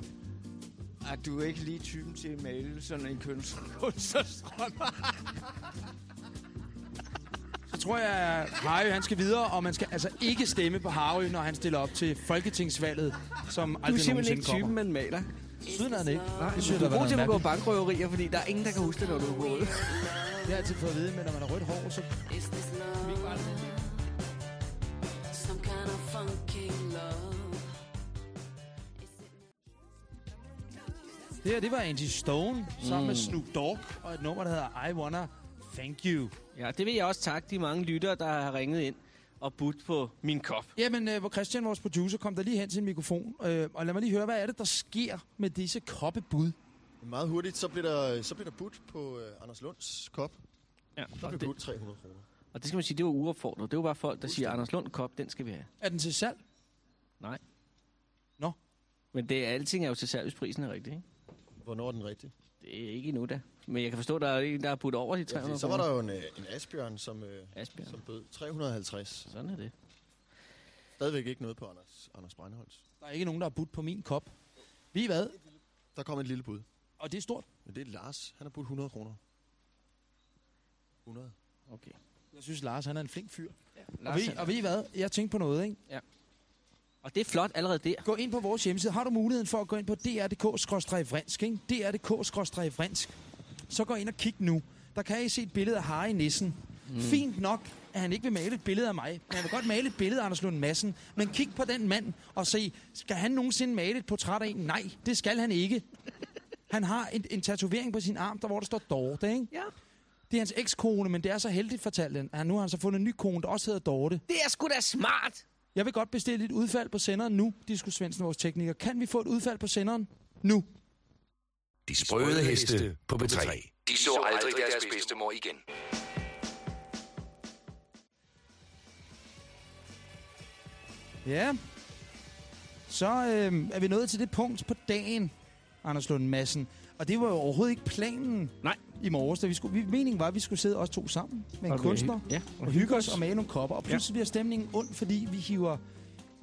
At du er ikke lige typen til at male sådan en kunst- kunstnerstrøm. Tror jeg, at Harry han skal videre, og man skal altså ikke stemme på Harry, når han stiller op til folketingsvalget, som Du er aldrig simpelthen nogensinde ikke typen, kommer. man maler. Siden er han ikke. Nej, det synes du jeg, er der god til at noget bankrøverier, fordi der er ingen, der kan huske det, når du er gået. Det har jeg altid fået at vide, men når man har rødt hår, så... Det her, det var Angie Stone sammen med Snoop Dogg, og et nummer, der hedder I Wanna Thank You. Ja, det vil jeg også takke de mange lyttere, der har ringet ind og budt på min kop. Jamen, øh, hvor Christian, vores producer, kom der lige hen til en mikrofon, øh, og lad mig lige høre, hvad er det, der sker med disse koppebud? Meget hurtigt, så blev der, så blev der budt på øh, Anders Lunds kop. Ja, Der det, budt 300 kroner. og det skal man sige, det var uopfordret. Det var bare folk, der siger, Anders Lund kop, den skal vi have. Er den til salg? Men det, er- alting er jo til salg, hvis prisen er rigtig, ikke? Hvornår er den rigtig? Det er ikke endnu da. Men jeg kan forstå, at der er en, der har budt over de Ja, 300 fordi så var der jo en, øh, en Asbjørn, som, øh, Asbjørn. som bød 350. Sådan er det. Stadigvæk ikke noget på Anders, Anders Breinholtz. Der er ikke nogen, der har budt på min kop. Ved I hvad? Der kom et lille bud. Og det er stort. Men det er Lars. Han har budt 100 kroner. 100. Okay. Jeg synes, Lars han er en flink fyr. Ja, Og ved, og ved I hvad? Jeg tænkte på noget, ikke? Og det er flot allerede der. Gå ind på vores hjemmeside. Har du muligheden for at gå ind på dr.dk-vrinsk, ikke? dr.dk-vrinsk. Så gå ind og kig nu. Der kan I se et billede af Harry Nissen. Mm. Fint nok, at han ikke vil male et billede af mig. Men han vil godt male et billede af Anders Lund Madsen. Men kig på den mand og se, skal han nogensinde male et portræt af en? Nej, det skal han ikke. Han har en, en tatovering på sin arm, der hvor der står Dorte, ikke? Ja. Det er hans ekskone, men det er så heldigt fortalt, at han nu har han så fundet en ny kone, der også hedder Dorte. Det er sgu da smart! Jeg vil godt bestille et udfald på senderen nu, Disco Svendsen, vores tekniker. Kan vi få et udfald på senderen nu? De sprøde heste på B3. De så aldrig deres bedstemor igen. Ja. Så øh, er vi nået til det punkt på dagen, Anders Lund Madsen. Og det var jo overhovedet ikke planen Nej. i morges. Da vi skulle, vi, meningen var, at vi skulle sidde os to sammen med en Og kunstner Ja, og hygge os og male nogle kopper. Og pludselig bliver stemningen ond, fordi vi hiver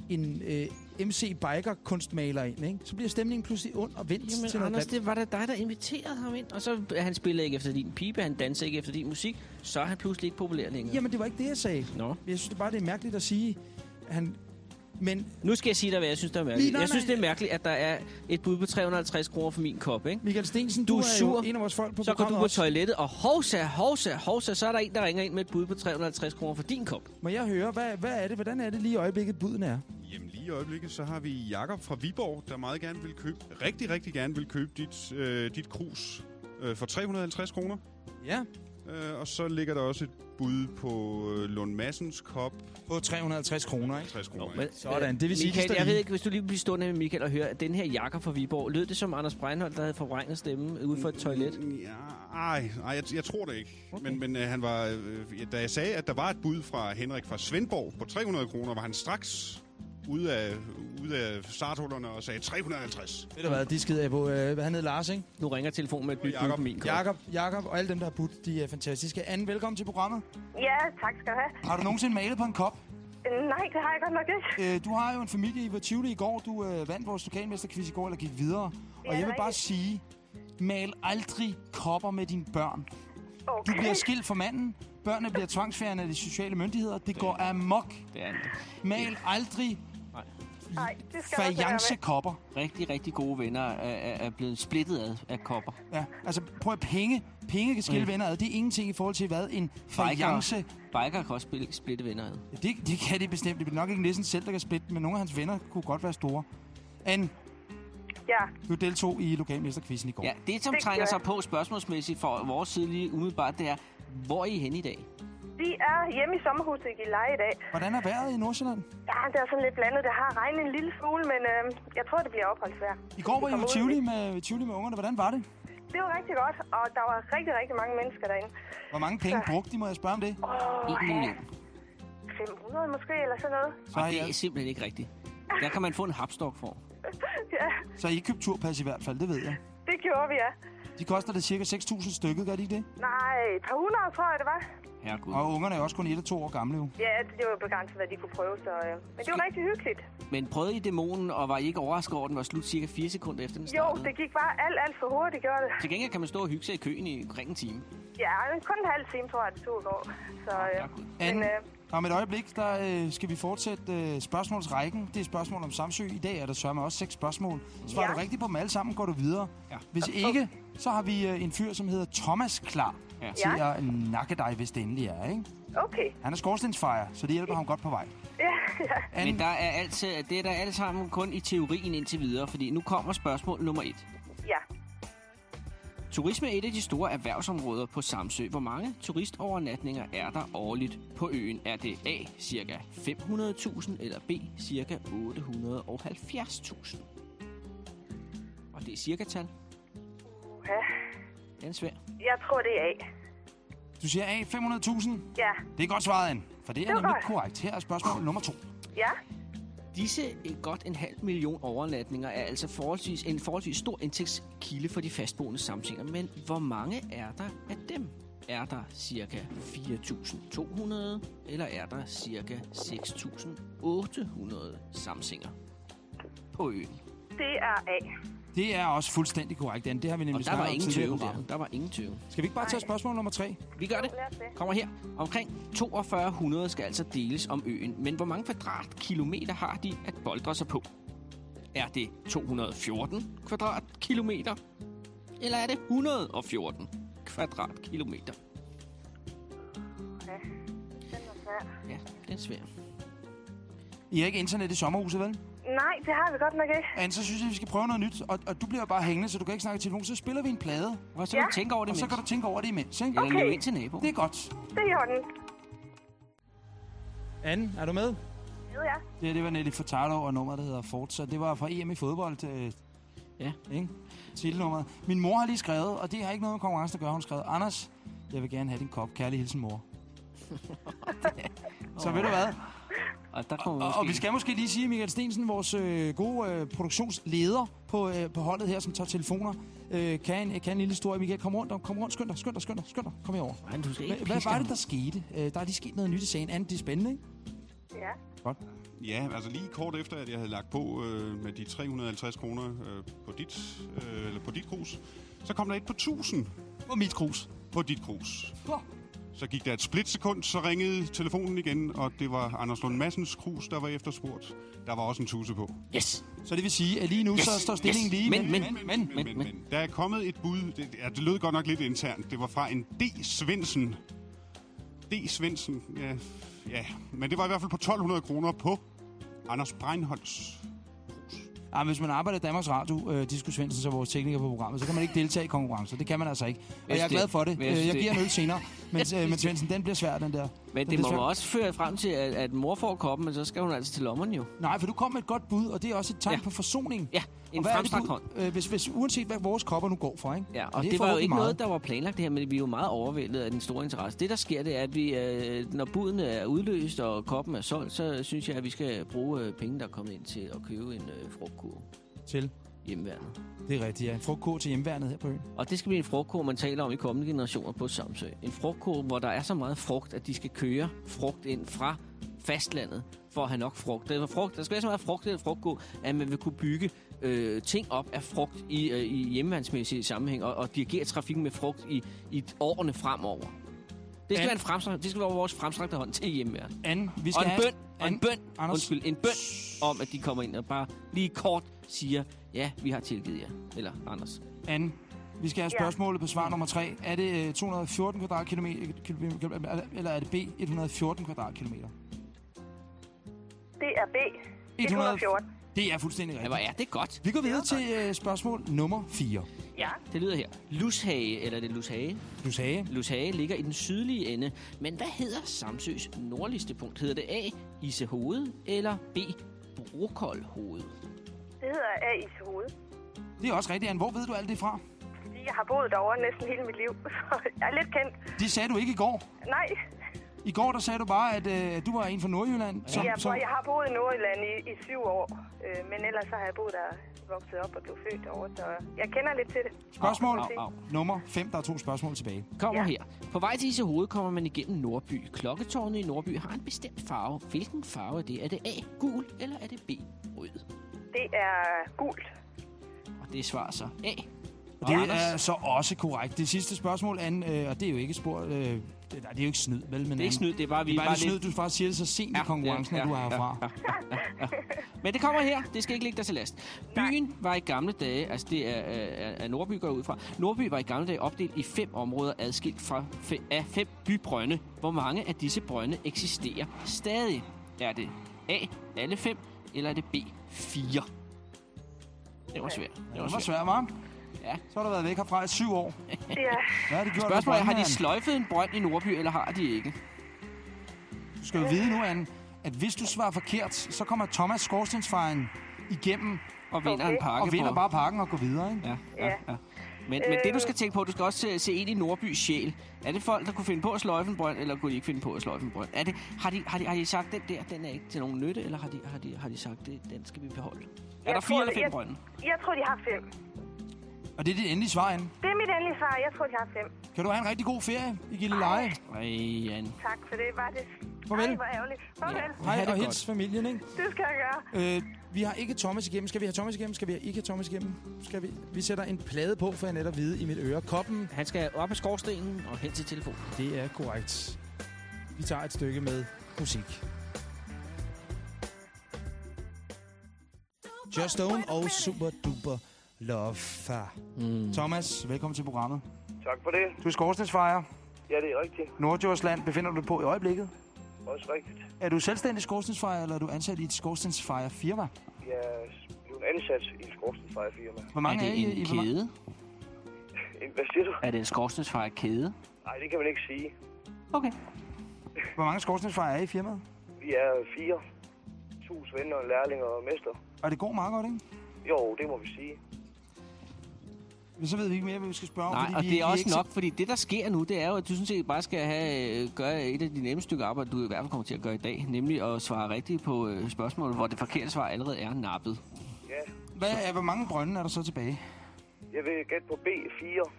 en øh, MC Biker kunstmaler ind. Ikke? Så bliver stemningen pludselig ond og vendt Jamen, til noget Anders, det var da dig, der inviterede ham ind. Og så er han spiller ikke efter din pibe, han danser ikke efter din musik. Så er han pludselig ikke populær længere. Jamen, det var ikke det, jeg sagde. Nå. Jeg synes det bare, det er mærkeligt at sige, at han... Men Nu skal jeg sige dig, hvad jeg synes, der er mærkeligt. Lige- nej, jeg synes, nej. det er mærkeligt, at der er et bud på 350 kroner for min kop, ikke? Michael Stensen, Du du, er sur. en af vores folk på Så går du på også. toilettet, og hovsa, hovsa, hovsa, så er der en, der ringer ind med et bud på 350 kroner for din kop. Må jeg høre, hvad, hvad er det? Hvordan er det lige i øjeblikket, buden er? Jamen lige i øjeblikket, så har vi Jakob fra Viborg, der meget gerne vil købe, rigtig, rigtig gerne vil købe dit, øh, dit krus øh, for 350 kroner. Ja. Øh, og så ligger der også et bud på øh, Lund Massens kop, På 350 kroner, ikke? 60 kroner. men, ja. Sådan, det vil sige, Michael, jeg ved ikke, hvis du lige bliver stående med Michael og høre, at den her jakker fra Viborg, lød det som Anders Breinholt, der havde forvrænget stemme ude for et toilet? Ja, ej, ej jeg, jeg tror det ikke. Okay. Men, men øh, han var, øh, da jeg sagde, at der var et bud fra Henrik fra Svendborg på 300 kroner, var han straks ude af, ude af starthullerne og sagde 350. Ved du hvad, de skider jeg på. Øh, hvad han hed Lars, ikke? Nu ringer telefonen med et nyt på min. Jakob, Jakob og alle dem, der har budt, de er fantastiske. Anne, velkommen til programmet. Ja, tak skal du have. Har du nogensinde malet på en kop? Øh, Nej, det har jeg godt nok ikke. Øh, du har jo en familie i Tivoli i går. Du øh, vandt vores lokalmesterquiz i går, eller gik videre. Og Ja, jeg vil bare sige, mal aldrig kopper med dine børn. Du bliver skilt fra manden. Børnene bliver tvangsfjernet af de sociale myndigheder. Det går amok. Det er det. Mal aldrig Nej, det skal med. fajance-kopper. Rigtig, rigtig gode venner er, er, blevet splittet ad af kopper. Ja, altså prøv at penge. Penge kan skille Mm. venner ad. Det er ingenting i forhold til, hvad en fajance... Biker kan også spille, splitte venner ad. Det, det kan det bestemt. Det er nok ikke næsten selv, der kan splitte, men nogle af hans venner kunne godt være store. Anne, Ja, du deltog i lokalmesterquizzen i går. Ja, det som Det trænger sig på spørgsmålsmæssigt for vores side lige umiddelbart, det er, hvor er I henne i dag? Vi er hjemme i sommerhuset i Gilleleje i dag. Hvordan er vejret i Nordsjælland? Ja, det er sådan lidt blandet. Det har regnet en lille smule, men øh, jeg tror, det bliver opholdsvejr. I går var I jo Tivoli med, Tivoli med ungerne. Hvordan var det? Det var rigtig godt, og der var rigtig, rigtig mange mennesker derinde. Hvor mange penge brugte de, må jeg spørge om det? Åh, million. 500 måske, eller sådan noget. Så har det er simpelthen ikke rigtigt. Der kan man få en hapstok for. ja, så har I købt turpas i hvert fald, det ved jeg. det gjorde vi, ja. De koster det cirka 6.000 stykket, gør de ikke det? Nej, et par hundrede, tror jeg, det var. Herregud. Og ungerne er også kun 1 og 2 år gamle jo. Ja, det var begrænset, hvad de kunne prøve, så... Øh. Men det var rigtig hyggeligt. Men prøvede I dæmonen, og var I ikke overrasket over, at den var slut cirka 4 sekunder efter den Jo, startede? det gik bare alt, alt for hurtigt, gjorde det. Til gengæld kan man stå og hygge sig i køen i omkring en time. Ja, kun en halv time, tror jeg, det tog i går. Så, øh, Herregud. men, øh, om et øjeblik, der øh, skal vi fortsætte øh, spørgsmålsrækken. Det er spørgsmål om Samsø. I dag er der sørme også seks spørgsmål. Svarer Ja. du rigtigt på dem alle sammen, går du videre. Ja. Hvis ikke, så har vi øh, en fyr, som hedder Thomas klar Ja. til at nakke dig, hvis det endelig er. Ikke? okay. Han er skorstensfejer, så det hjælper ham godt på vej. Ja, ja. Men der er altid, det er der alt sammen kun i teorien indtil videre, fordi nu kommer spørgsmål nummer et. ja. Turisme er et af de store erhvervsområder på Samsø. Hvor mange turistovernatninger er der årligt på øen? Er det A, cirka 500.000, eller B, cirka 870.000? Og det er cirka-tal. ja. Den er svær. Jeg tror, det er A. du siger A, 500.000. Ja. Det er godt svaret, Anne. For det er Det nemlig godt. korrekt. Her er spørgsmål nummer to. Ja. Disse godt en halv million overnatninger er altså forholdsvis, en forholdsvis stor indtægtskilde for de fastboende samtinger. Men hvor mange er der af dem? Er der cirka 4.200, eller er der cirka 6.800 samsinger på øen? Det er A. Det er også fuldstændig korrekt, Anne. Det har vi Og nemlig der var ingen tøve der. Der var ingen tøve. Skal vi ikke bare tage spørgsmål nummer tre? Vi gør det. Kommer her. Omkring 4200 skal altså deles om øen. Men hvor mange kvadratkilometer har de at boldre sig på? Er det 214 kvadratkilometer? Eller er det 114 kvadratkilometer? Ja. Den er svær. Ja, det er svært. I har ikke internet i sommerhuset, vel? Nej, det har vi godt nok ikke. Anne, så synes jeg, vi skal prøve noget nyt. Og, og du bliver bare hængende, så du kan ikke snakke i telefon. Så spiller vi en plade, Og så kan Ja. du tænke over det, og så kan du tænke over det imens, ikke? Eller Okay. løbe ind til naboen. Det er godt. Det er i orden. Anne, er du med? Jo, ja. Det, det var Nelly Furtado og nummeret, der hedder Forza. Det var fra EM i fodbold. Øh, Ja. Ikke? Titelnummeret. Min mor har lige skrevet, og det har ikke noget med konkurrence at gøre. Hun har skrevet, Anders, jeg vil gerne have din kop. Kærlig hilsen, mor. Så ved du hvad? Og der kommer Og, måske... og vi skal måske lige sige, Michael Stensen, vores øh, gode øh, produktionsleder på, øh, på holdet her, som tager telefoner, øh, kan, en, kan en lille historie. Michael, kom rundt, kom rundt, skynd dig, skynd dig, skynd dig, skynd dig. Kom herover. Men du skal Hvad, ikke hvad piske var det, der skete? Øh, der er lige sket noget nyt i sagen. Andet, det er spændende, ikke? Ja. Ja, altså lige kort efter, at jeg havde lagt på øh, med de 350 kroner øh, på dit, øh, eller på dit krus, så kom der et på 1000 På mit krus. på dit krus. Hvor? Så gik der et splitsekund, så ringede telefonen igen, og det var Anders Lund Massens krus, der var efterspurgt. Der var også en tusse på. Yes. Så det vil sige, at lige nu yes. så står stillingen Yes. lige. Men, men, men, Men, men, men. Der er kommet et bud. Det, ja, det lød godt nok lidt internt. Det var fra en D. Svendsen. D. Svendsen. Ja, ja. Men det var i hvert fald på 1200 kroner på Anders Breinholds. Ja, hvis man arbejder i Danmarks Radio, øh, Disco Svendsen, så vores tekniker på programmet, så kan man ikke deltage i konkurrencer. Det kan man altså ikke. Og jeg er glad for det. Øh, Jeg giver en øl senere. Men, øh, men Svendsen, den bliver svær, den der. Men det bliver må jo også føre frem til, at, at mor får koppen, men så skal hun altså til lommerne jo. Nej, for du kom med et godt bud, og det er også et tegn Ja. på forsoning. Ja, en det fremstrakt hånd. Øh, hvis, hvis, uanset hvad vores kopper nu går for, ikke? Ja, og, Og det, det det var jo ikke meget. noget, der var planlagt det her, men vi er jo meget overvældet af den store interesse. Det, der sker, det er, at vi, øh, når budene er udløst og koppen er solgt, så synes jeg, at vi skal bruge øh, penge, der er kommet ind til at købe en øh, frugtkur Til. Hjemmeværnet. Det er rigtigt, ja. En frugtkur til hjemværnet her på øen. Og det skal blive en frugtkur, man taler om i kommende generationer på Samsø. En frugtkur, hvor der er så meget frugt, at de skal køre frugt ind fra fastlandet for at have nok frugt. Der, er frugt, der skal være så meget frugt i den frugtkur, at man vil kunne bygge øh, ting op af frugt i, øh, i hjemmevandsmæssige sammenhæng, og, og dirigere trafikken med frugt i, i årene fremover. Det skal, An- være en fremstrakt, det skal være vores fremstrakte hånd til hjemmeværn. Anne, vi Og skal en have... bøn, og en bøn, Anders. undskyld, en bøn om, at de kommer ind og bare lige kort siger, ja, vi har tilgivet jer. Eller Anders. Anne, vi skal have spørgsmålet på svar nummer 3. Er det øh, 214 kvadratkilometer, kil- eller er det B 114 kvadratkilometer? Det er B. 114. Det er fuldstændig Ja, rigtigt. hvor er det godt. Vi går videre til øh, spørgsmål nummer 4. Ja. Det lyder her. Lushage, eller er det Lushage? Du sagde, Lushage ligger i den sydlige ende. Men hvad hedder Samsøs nordligste punkt? Hedder det A. Isehoved eller B. Brokoldhoved? Det hedder A i hoved. det er også rigtigt, Anne. Hvor ved du alt det fra? Fordi jeg har boet derovre næsten hele mit liv, så jeg er lidt kendt. Det sagde du ikke i går. Nej, I går der sagde du bare, at, øh, du var en fra Nordjylland. Som, jeg, som, jeg har boet i Nordjylland i, i syv år, øh, men ellers så har jeg boet der, vokset op og blev født derovre, så jeg kender lidt til det. spørgsmål Au, au, au. nummer 5. Der er to spørgsmål tilbage. Kommer Ja. her. På vej til Isehoved kommer man igennem Nordby. Klokketårnet i Nordby har en bestemt farve. Hvilken farve er det? Er det A. Gul eller er det B. Rød? Det er gult. Og det er svar så A. Og Det Anders? er så også korrekt. Det sidste spørgsmål, Anne, øh, og det er jo ikke spor... Øh, det, nej, det er jo ikke snyd, vel? Men, Det er ikke snyd, det er bare, vi Det er bare lidt lidt... snyd, du faktisk siger det så sent i konkurrencen, at du er herfra. Ja, ja, ja, ja. Men det kommer her. Det skal ikke ligge dig til last. Byen var i gamle dage, altså det er, er, er Nordby går ud fra. Nordby var i gamle dage opdelt i fem områder adskilt fra fe, af fem bybrønde. Hvor mange af disse brønde eksisterer stadig? Er det A, alle fem, eller er det B, fire? Det var svært. Det var svært, var? Ja. Så har du været væk herfra i syv år. Ja, Hvad har de gjort Spørgsmålet er, har de sløjfet en brønd i Nordby, eller har de ikke? Du skal jo vide nu, Anne, at hvis du svarer forkert, så kommer Thomas Skorstensfejren igennem Og vinder Okay. en pakke og vinder på... bare pakken og går videre, ikke? Ja, ja, Ja. ja. Men, men det, du skal tænke på, du skal også se, se ind i Nordbys sjæl. Er det folk, der kunne finde på at sløjfe en brønd, eller kunne de ikke finde på at sløjfe en brønd? Er det, har, de, har, de, har de sagt, den der, den er ikke til nogen nytte, eller har de, har de, har de sagt, det, den skal vi beholde? Er Jeg der tror, fire eller det- fem jeg- brønde? jeg tror, de har fem. Og det er dit endelige svar, Anne. Det er mit endelige svar. Jeg tror, de har fem. Kan du have en rigtig god ferie i Gilleleje? Ej, Jan. Tak for det. Var det... Farvel. Ej, hvor ærgerligt. Farvel. Ja. Hej, og hils familien, ikke? Det skal jeg gøre. Øh, vi har ikke Thomas igennem. Skal vi have Thomas igennem? Skal vi ikke have Thomas igennem? Skal vi? Vi sætter en plade på, for jeg netop vide i mit øre. Koppen, Han skal op af skorstenen og hen til telefonen. det er korrekt. Vi tager et stykke med musik. Just Stone og Super Duper Love. Mm. Thomas, velkommen til programmet. Tak for det. Du er skorstensfejer. Ja, det er rigtigt. Nordjordsland befinder du dig på i øjeblikket. Også rigtigt. Er du selvstændig skorstensfejer, eller er du ansat i et skorstensfejerfirma? Jeg er blevet ansat i en skorstensfejerfirma. Hvor Er mange det I? en I, kæde? En- Hvad siger du? Er det en skorstensfejr kæde? Nej, det kan man ikke sige. Okay. Hvor mange skorstensfejere er I i firmaet? Vi er fire. To svender, en lærling og mester. Og det går meget godt, ikke? Jo, det må vi sige. Men så ved vi ikke mere, hvad vi skal spørge om. Nej, fordi og vi, det er også nok, fordi det, der sker nu, det er jo, at du sådan set bare skal have, øh, gøre et af de nemme stykker arbejde, du i hvert fald kommer til at gøre i dag, nemlig at svare rigtigt på øh, spørgsmål, hvor det forkerte svar allerede er nappet. Ja, Hvad er, hvor mange brønde er der så tilbage? jeg vil gætte på B4.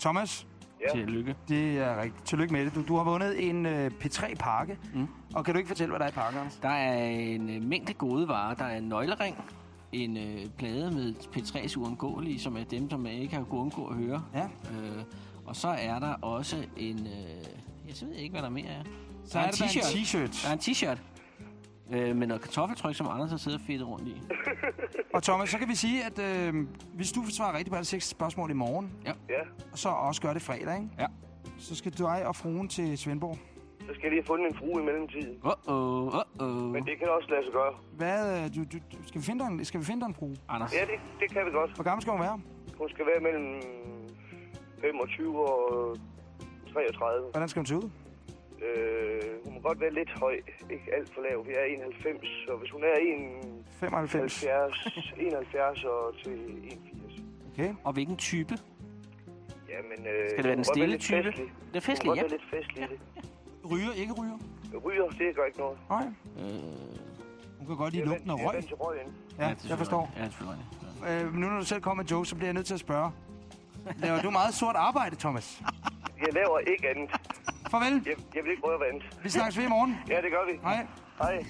Thomas, Ja. Tillykke. det er rigtigt. Tillykke med det. Du, du har vundet en uh, P3-pakke. Mm. Og kan du ikke fortælle, hvad der er i pakken, Anders? Der er en øh, mængde gode varer. Der er en nøglering, en øh, plade med P3's uundgåelige, som er dem, som man ikke har kunnet undgå at høre. Ja. Øh, og så er der også en... Øh, jeg ved ikke, hvad der mere er. Så Der er er, en t-shirt. Der er en t-shirt. Øh, med noget kartoffeltryk, som Anders har siddet og fedtet rundt i. Og Thomas, så kan vi sige, at øh, hvis du svarer rigtigt på alle seks spørgsmål i morgen, Ja, og så også gør det fredag, ikke? Ja. Så skal dig og fruen til Svendborg. så skal jeg lige have fundet en frue i mellemtiden. Uh-oh, uh-oh. Men det kan også lade sig gøre. Hvad, øh, du, du, du, skal, vi finde dig en, skal vi finde dig en frue? Anders. Ja, det, det kan vi godt. Hvor gammel skal hun være? Hun skal være mellem 25 og 33. Hvordan skal hun se ud? Øh, hun må godt være lidt høj, ikke alt for lav. Vi er 91, så hvis hun er 95. 71, 71 og til 81. Okay. Og hvilken type? Jamen, øh, Skal det være den hun må stille type? festlig. Det er Hun festligt, må ja. godt være lidt festlig i det. Ryger, ikke ryger? Ryger, det gør ikke noget. Nej. Øh, Hun kan godt lide lugten af er røg. Ja, det er jeg forstår. Ja, selvfølgelig. Ja. Øh, nu når du selv kommer med Joe, så bliver jeg nødt til at spørge. Laver du meget sort arbejde, Thomas? Jeg laver ikke andet. Farvel. Jeg, jeg vil ikke røre vandet. Vi snakkes ved i morgen. Ja, det gør vi. Hej. Hej.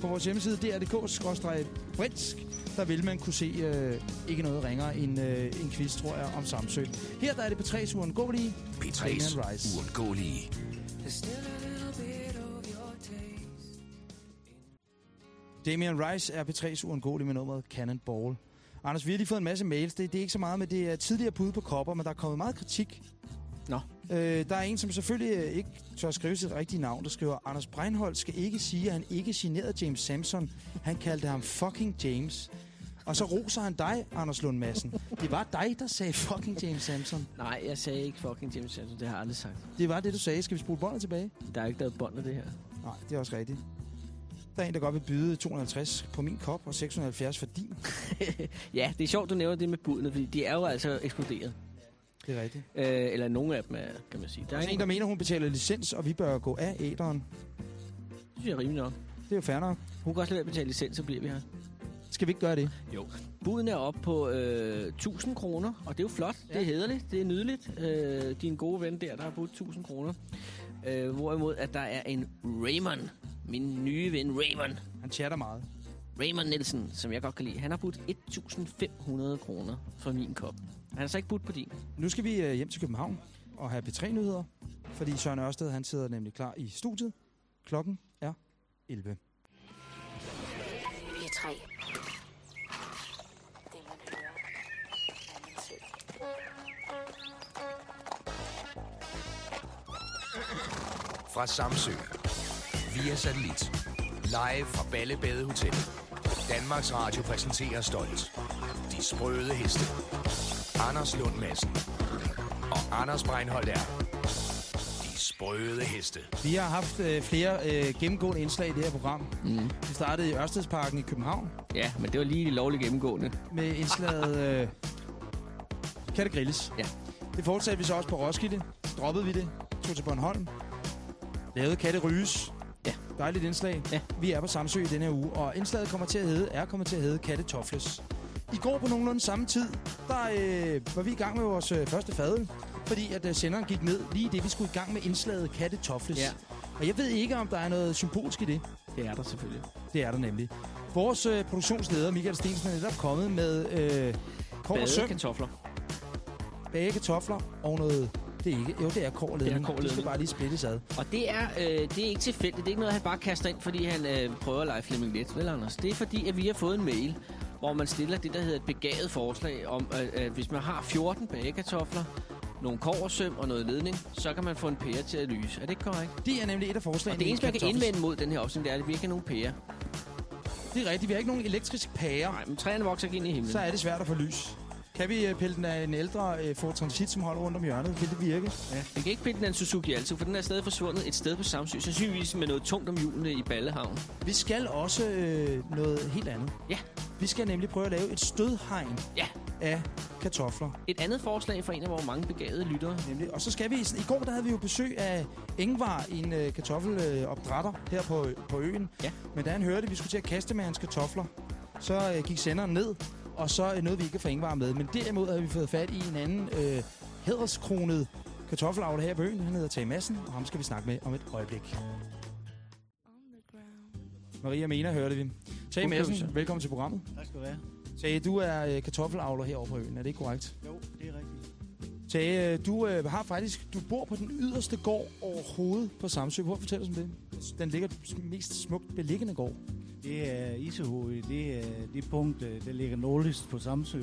På vores hjemmeside dr.dk-brinsk, der vil man kunne se øh, ikke noget ringere end øh, en quiz, tror jeg, om Samsø. Her der er det på 3's uundgåelige. P3's Damian Rice. uundgåelige. Damian Rice er P3's uundgåelige med nummeret Cannonball. Anders, vi har lige fået en masse mails. Det, det er ikke så meget med det er tidligere bud på kopper, men der er kommet meget kritik. Nå. Øh, der er en, som selvfølgelig øh, ikke tør skrive sit rigtige navn, der skriver, Anders Breinholt skal ikke sige, at han ikke generede James Samson. Han kaldte ham fucking James. Og så roser han dig, Anders Lund Madsen. Det var dig, der sagde fucking James Samson. Nej, jeg sagde ikke fucking James Samson. Det har jeg aldrig sagt. Det var det, du sagde. Skal vi spole båndet tilbage? Der er ikke lavet bånd af det her. Nej, det er også rigtigt. Der er en, der godt vil byde 250 på min kop og 670 for din. ja, det er sjovt, du nævner det med budene, fordi de er jo altså eksploderet. Det er rigtigt. Øh, eller nogle af dem er, kan man sige. Der er en, der mener, hun betaler licens, og vi bør gå af æderen. Det synes jeg er rimeligt nok. Det er jo fair nok. Hun kan også lade betale licens, så bliver vi her. Skal vi ikke gøre det? Jo. Buden er op på øh, 1000 kroner, og det er jo flot. Ja. Det er hederligt. Det er nydeligt. Øh, din gode ven der, der har budt 1000 kroner. Øh, hvorimod, at der er en Raymond. Min nye ven Raymond. Han chatter meget. Raymond Nielsen, som jeg godt kan lide. Han har budt 1500 kroner for min kop. Han har så ikke budt på din. Nu skal vi øh, hjem til København og have P3-nyheder, fordi Søren Ørsted han sidder nemlig klar i studiet. Klokken er 11. P3. Det man hører, er man selv. Fra Samsø. Via satellit. Live fra Ballebade Hotel. Danmarks Radio præsenterer stolt. De sprøde heste. Anders Lund Madsen. Og Anders Breinholt er. De sprøde heste. Vi har haft øh, flere øh, gennemgående indslag i det her program. Mm. Vi startede i Ørstedsparken i København Ja, men det var lige lovligt gennemgående. med indslaget øh, Kan det grilles? Ja. Det fortsatte vi så også på Roskilde. Droppede vi det. Tog til Bornholm. Lavede Kan det ryges? Ja. Dejligt indslag. Ja. Vi er på Samsø i denne her uge, og indslaget kommer til at hedde, er kommer til at hedde Katte Tofles. I går på nogenlunde samme tid, der øh, var vi i gang med vores øh, første fadel, fordi at øh, senderen gik ned lige det, vi skulle i gang med indslaget Katte Tofles. Ja. Og jeg ved ikke, om der er noget symbolsk i det. Det er der selvfølgelig. Det er der nemlig. Vores øh, produktionsleder, Michael Stensen, er netop kommet med øh, kår og søm, kartofler. bage kartofler og noget... Det er ikke... Jo, det er kår og ledning. Det er kår og De skal bare lige splittes ad. Og det er, øh, det er ikke tilfældigt. Det er ikke noget, han bare kaster ind, fordi han øh, prøver at lege Flemming Let, vel Anders? Det er fordi, at vi har fået en mail, hvor man stiller det, der hedder et begavet forslag om, at øh, hvis man har 14 bagekartofler, nogle kårsøm og noget ledning, så kan man få en pære til at lyse. Er det ikke korrekt? Det er nemlig et af forslagene. Og det eneste, man kan indvende mod den her opstilling, det er, at vi ikke har nogen pære. Det er rigtigt. Vi har ikke nogen elektrisk pære. Nej, men træerne vokser ikke ind i himlen. Så er det svært at få lys. Kan vi øh, pille den af en ældre øh, Ford Transit, som holder rundt om hjørnet? Vil det virke? Ja. Vi kan ikke pille den af en Suzuki Alto, for den er stadig forsvundet et sted på Samsø. Sandsynligvis med noget tungt om hjulene i Ballehavn. Vi skal også øh, noget helt andet. Ja. Vi skal nemlig prøve at lave et stødhegn Ja. af kartofler. Et andet forslag fra en af vores mange begavede lyttere. Nemlig. Og så skal vi... I går der havde vi jo besøg af Ingvar, en øh, kartoffelopdrætter her på, på øen. Ja. Men da han hørte, at vi skulle til at kaste med hans kartofler, så øh, gik senderen ned, og så øh, nåede vi ikke at få Ingvar med. Men derimod havde vi fået fat i en anden øh, hæderskronet kartoffelavler her på øen. Han hedder Tage Madsen, og ham skal vi snakke med om et øjeblik. Maria Mena hørte vi. Tage. Madsen, velkommen til programmet. Tak skal du have. Tage, du er øh, kartoffelavler herovre på øen, er det ikke korrekt? Jo, det er rigtigt. Tage, øh, du øh, har faktisk, du bor på den yderste gård overhovedet på Samsø. Hvor fortæl os om det? Den ligger mest smukt beliggende gård. Det er Isehoved. Det er det punkt, øh, der ligger nordligst på Samsø.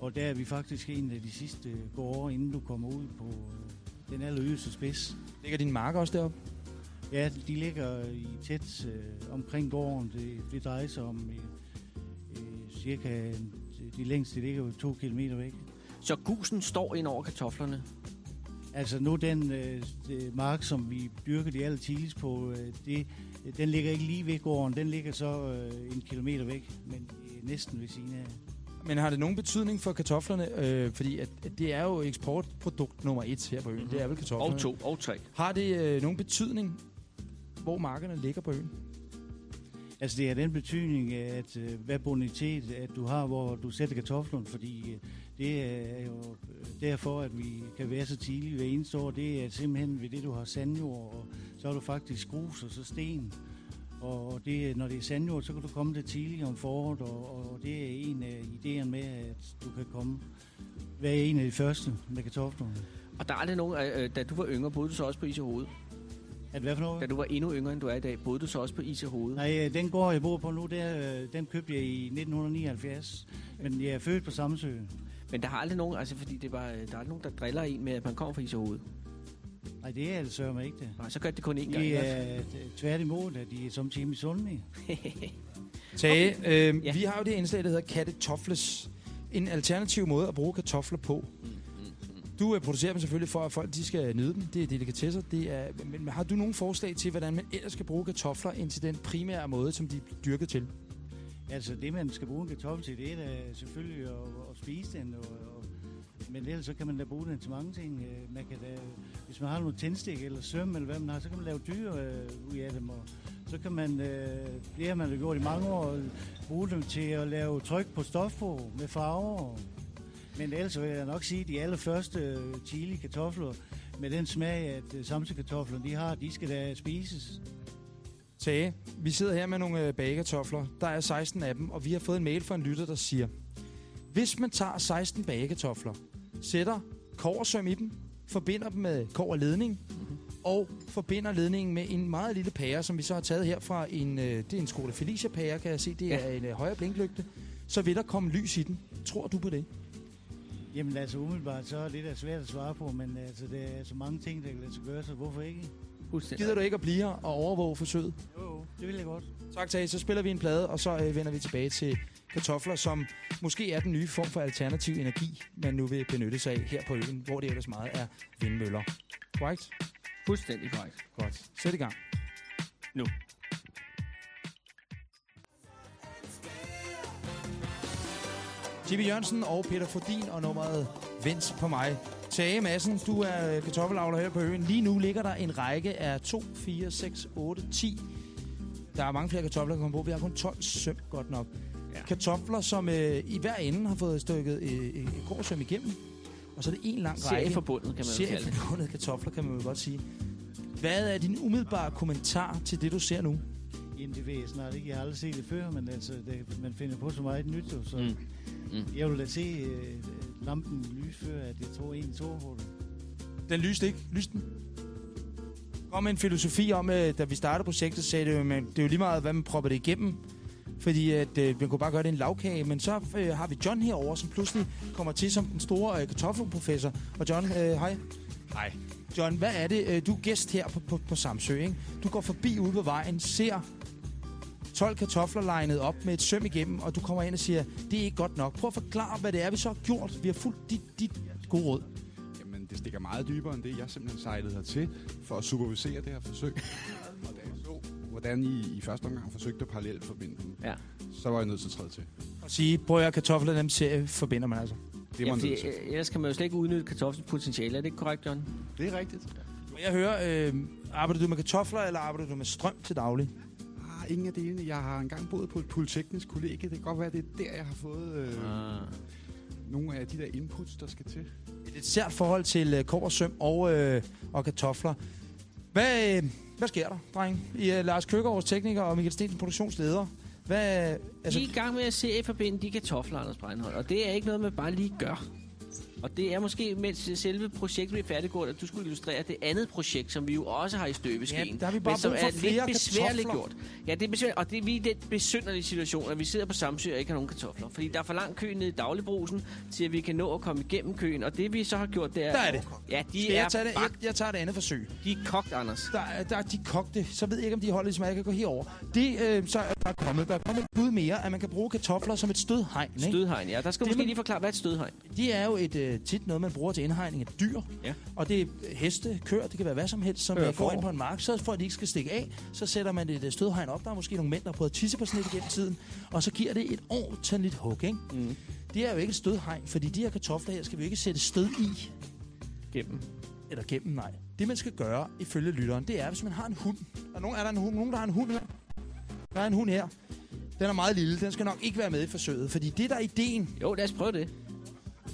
Og der er vi faktisk en af de sidste gårde, inden du kommer ud på øh, den allerøse spids. Ligger din marker også deroppe? Ja, de ligger i tæt øh, omkring gården. Det, det drejer sig om øh, øh, cirka de længste ligger jo to kilometer væk. Så gusen står ind over kartoflerne. Altså nu den øh, mark, som vi dyrker de aller tidligst på, øh, det, den ligger ikke lige ved gården. Den ligger så øh, en kilometer væk, men øh, næsten ved siden af. Men har det nogen betydning for kartoflerne? Øh, fordi at, at det er jo eksportprodukt nummer et her på øen. Mm-hmm. Det er vel kartoflerne. Og to, og tre. Har det øh, nogen betydning, hvor markerne ligger på øen? Altså det er den betydning, at øh, hvad bonitet at du har, hvor du sætter kartoflen, fordi øh, det er jo øh, derfor, at vi kan være så tidlige hver eneste år. Det er simpelthen ved det, du har sandjord, og så har du faktisk grus og så sten. Og det, når det er sandjord, så kan du komme det tidligere om foråret, og, og det er en af idéerne med, at du kan komme være en af de første med kartoflerne. Og der er aldrig nogen, øh, da du var yngre, boede du så også på is i hovedet? At hvad for noget? Da du var endnu yngre, end du er i dag, boede du så også på is i hovedet? Nej, øh, den gård, jeg bor på nu, der, øh, den købte jeg i 1979. Men jeg er født på Samsø. Men der har aldrig nogen, altså fordi det var, der er nogen, der driller en med, at man kommer fra is i hovedet. Nej, det er altså mig ikke det. Nej, så gør det kun én gang. De ikke er tværtimod, at de er som time misundelige. Tage, øh, Ja. vi har jo det indslag, der hedder Kattetoffles. En alternativ måde at bruge kartofler på. Mm, Du øh, producerer dem selvfølgelig for, at folk de skal nyde dem. Det er delikatesser. Det er, men men har du nogle forslag til, hvordan man ellers skal bruge kartofler ind til den primære måde, som de er dyrket til? Altså, det man skal bruge en kartoffel til, det er da selvfølgelig at, at spise den. Og, og, men ellers så kan man da bruge den til mange ting. Øh, man kan da, hvis man har nogle tændstik eller søm, eller hvad man har, så kan man lave dyr øh, ud af dem. Og så kan man, øh, det har man jo gjort i mange år, bruge dem til at lave tryk på stof på med farver. Men ellers vil jeg nok sige, at de allerførste øh, chili kartofler, med den smag, at øh, kartofler, de har, de skal da spises. Tage, vi sidder her med nogle øh, bagekartofler. Der er 16 af dem, og vi har fået en mail fra en lytter, der siger, hvis man tager 16 bagekartofler, sætter koversøm i dem, forbinder dem med koverledning, og forbinder ledningen med en meget lille pære, som vi så har taget her fra en, øh, det er en Skoda Felicia pære, kan jeg se. Det er Ja. en øh, højre blinklygte. Så vil der komme lys i den. Tror du på det? Jamen altså umiddelbart, så er det da svært at svare på, men altså, der er så mange ting, der kan lade sig gøre, så hvorfor ikke? Gider du ikke at blive her og overvåge forsøget? Jo, jo, det vil jeg godt. Tak, Tage. Så spiller vi en plade, og så øh, vender vi tilbage til kartofler, som måske er den nye form for alternativ energi, man nu vil benytte sig af her på øen, hvor det ellers meget er vindmøller. Korrekt? Fuldstændig korrekt. Godt. Sæt i gang. Nu. Jimmy Jørgensen og Peter Fordin og nummeret Vents på mig. Tage Madsen, du er kartoffelavler her på øen. Lige nu ligger der en række af 2, 4, 6, 8, 10. Der er mange flere kartofler, der kommer på. Vi har kun 12 søm, godt nok. Ja. Kartofler, som øh, i hver ende har fået stykket øh, øh, et gårdsøm igennem. Og så er det en lang række. Serieforbundet, kan man jo kalde det. Serieforbundet kartofler, kan man jo godt sige. Hvad er din umiddelbare kommentar til det, du ser nu? Jamen, det ved jeg snart ikke. Jeg har aldrig set det før, men altså, det, man finder på så meget nyt, jo, så mm. Mm. jeg vil da se øh, lampen lys før, at jeg tror, en det. Den lyste ikke. Lyste den? Kom med en filosofi om, at da vi startede projektet, sagde det jo, men det er jo lige meget, hvad man propper det igennem. Fordi at, øh, man kunne bare gøre det en lavkage. Men så øh, har vi John herover, som pludselig kommer til som den store øh, kartoffelprofessor. Og John, øh, hej. Hej. John, hvad er det? Øh, du er gæst her på, på, på Samsø, ikke? Du går forbi ude på vejen, ser 12 kartofler legnet op med et søm igennem, og du kommer ind og siger, det er ikke godt nok. Prøv at forklare, hvad det er, vi så har gjort. Vi har fulgt dit, dit gode råd. Jamen, det stikker meget dybere end det. Jeg simpelthen sejlede hertil for at supervisere det her forsøg. og da jeg så, hvordan I i første omgang forsøgte at parallelt forbinde dem, Ja. så var jeg nødt til at træde til. Og sige, prøv at høre, kartofler, dem ser, forbinder man altså. Det Ja, var fordi, nødt til. øh, ellers kan man jo slet ikke udnytte kartoffelens potentiale. Er det ikke korrekt, John? Det er rigtigt. Må jeg høre, øh, arbejder du med kartofler, eller arbejder du med strøm til daglig? Ingen af delene. Jeg har engang boet på et polyteknisk kollega. Det kan godt være, det er der, jeg har fået øh, Ah. nogle af de der inputs, der skal til. Et sært forhold til øh, kåbersøm og, øh, og kartofler. Hvad, øh, hvad sker der, dreng? I uh, Lars Køkkerups tekniker og Michael Stensen produktionsleder. Hvad, Altså, altså, de er i gang med at serieforbinde de kartofler, Anders Breinholt, og det er ikke noget, man bare lige gør. Og det er måske, mens selve projektet bliver færdiggjort, at du skulle illustrere det andet projekt, som vi jo også har i støbeskeen. Ja, der har vi bare men som er lidt besværligt gjort. Ja, det er besværligt, og det er vi i den besynderlige situation, at vi sidder på Samsø og ikke har nogen kartofler. Fordi der er for lang kø nede i dagligbrusen, til at vi kan nå at komme igennem køen. Og det vi så har gjort, det er... Der er det. Ja, de skal er jeg, tage det? Jeg, jeg tager det andet forsøg. De er kogt, Anders. Der, er- der er de kogte. Så ved jeg ikke, om de holder ligesom, jeg kan gå herover. Det, øh, så er der kommet, der er kommet et bud mere, at man kan bruge kartofler som et stødhegn. Ikke? Stødhegn, ja. Der skal Det måske man- lige forklare, hvad er et stødhegn? Det er jo et, øh, tit noget, man bruger til indhegning af dyr. Ja. Og det er heste, køer, det kan være hvad som helst, som Køer, øh, går ind på en mark. Så for at de ikke skal stikke af, så sætter man et øh, stødhegn op. Der er måske nogle mænd, der har prøvet at tisse på sådan et igennem tiden. Og så giver det et ordentligt hug, ikke? Mm. Det er jo ikke et stødhegn, fordi de her kartofler her skal vi jo ikke sætte stød i. Gennem. Eller gennem, nej. Det man skal gøre, ifølge lytteren, det er, hvis man har en hund. Er, nogen, er der en hund, nogen, der har en hund her? Der er en hund her. Den er meget lille. Den skal nok ikke være med i forsøget. Fordi det, der er ideen... Jo, lad os prøve det.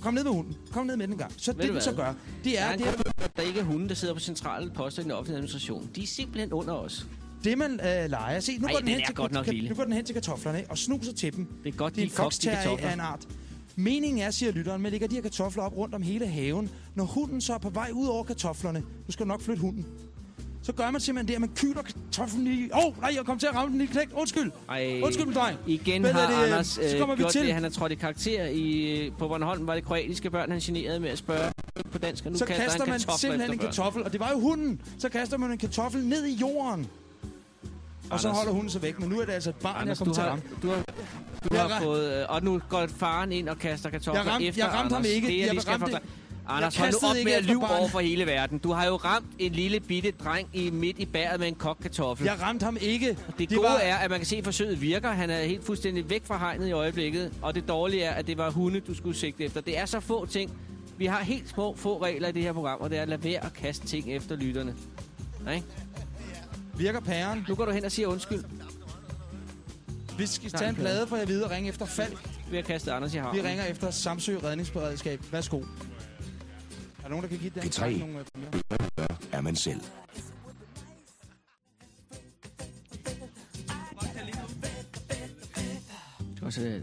Kom ned med hunden. Kom ned med den en gang. Så Ved det, du den så gør, det er, der, det, er er, en til, at der ikke er hunde, der sidder på centrale poster i den offentlige administration. De er simpelthen under os. det man øh, leger. Se, nu, Ej, går den den hen er til, godt nu går den hen til kartoflerne ikke? og snuser til dem. Det er godt, Det er de en er kartofler. af en art. Meningen er, siger lytteren, at man lægger de her kartofler op rundt om hele haven. Når hunden så er på vej ud over kartoflerne, nu skal du nok flytte hunden, så gør man simpelthen det, at man kyler kartoflen i... Åh, oh, nej, jeg kom til at ramme den lille knægt. Undskyld. Ej, Undskyld, min dreng. Igen Hvad har det, øh, Anders så øh, vi gjort til- det. Han har trådt i karakter i, på Bornholm. Var det kroatiske børn, han generede med at spørge på dansk. Og nu så kaster, kaster man simpelthen en efter kartoffel, og det var jo hunden. Så kaster man en kartoffel ned i jorden. Og så Anders. holder hunden sig væk, men nu er det altså et barn, Anders, jeg kommer til at ramme. du har, du Jeg har fået... Øh, og nu går faren ind og kaster kartofler Jeg ramte- efter jeg ramte ham Anders. ikke. Det, jeg, Jeg ramte-. Anders, jeg hold nu op med at lyve over for hele verden. Du har jo ramt en lille bitte dreng i midt i bæret med en kogt kartoffel. Jeg ramte ham ikke. Det, Det gode var- er, at man kan se, at forsøget virker. Han er helt fuldstændig væk fra hegnet i øjeblikket. Og det dårlige er, at det var hunde, du skulle sigte efter. Det er så få ting. Vi har helt små, få regler i det her program, og det er at lade være at kaste ting efter lytterne. Nej? Virker pæren. Nu går du hen og siger undskyld. Vi skal tage en plade for jer videre og ringe efter Falk. Ved at kaste Anders i Vi havnen. ringer efter Samsø Redningsberedskab. Værsgo. Er nogen, der kan give den P3. sang nogle øh, fingre? er man selv. Det var så,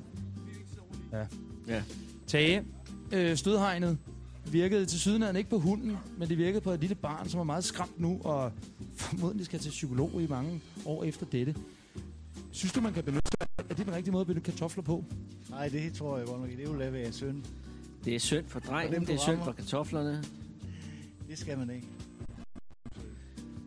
Ja. Ja. Tage, øh, stødhegnet virkede til sydenheden ikke på hunden, men det virkede på et lille barn, som er meget skræmt nu, og formodentlig skal til psykolog i mange år efter dette. Synes du, man kan benytte sig af- Er det den rigtige måde at benytte kartofler på? Nej, det tror jeg godt nok ikke. Det vil lade være synd. Det er synd for drengen, dem, det er synd for kartoflerne. Det skal man ikke.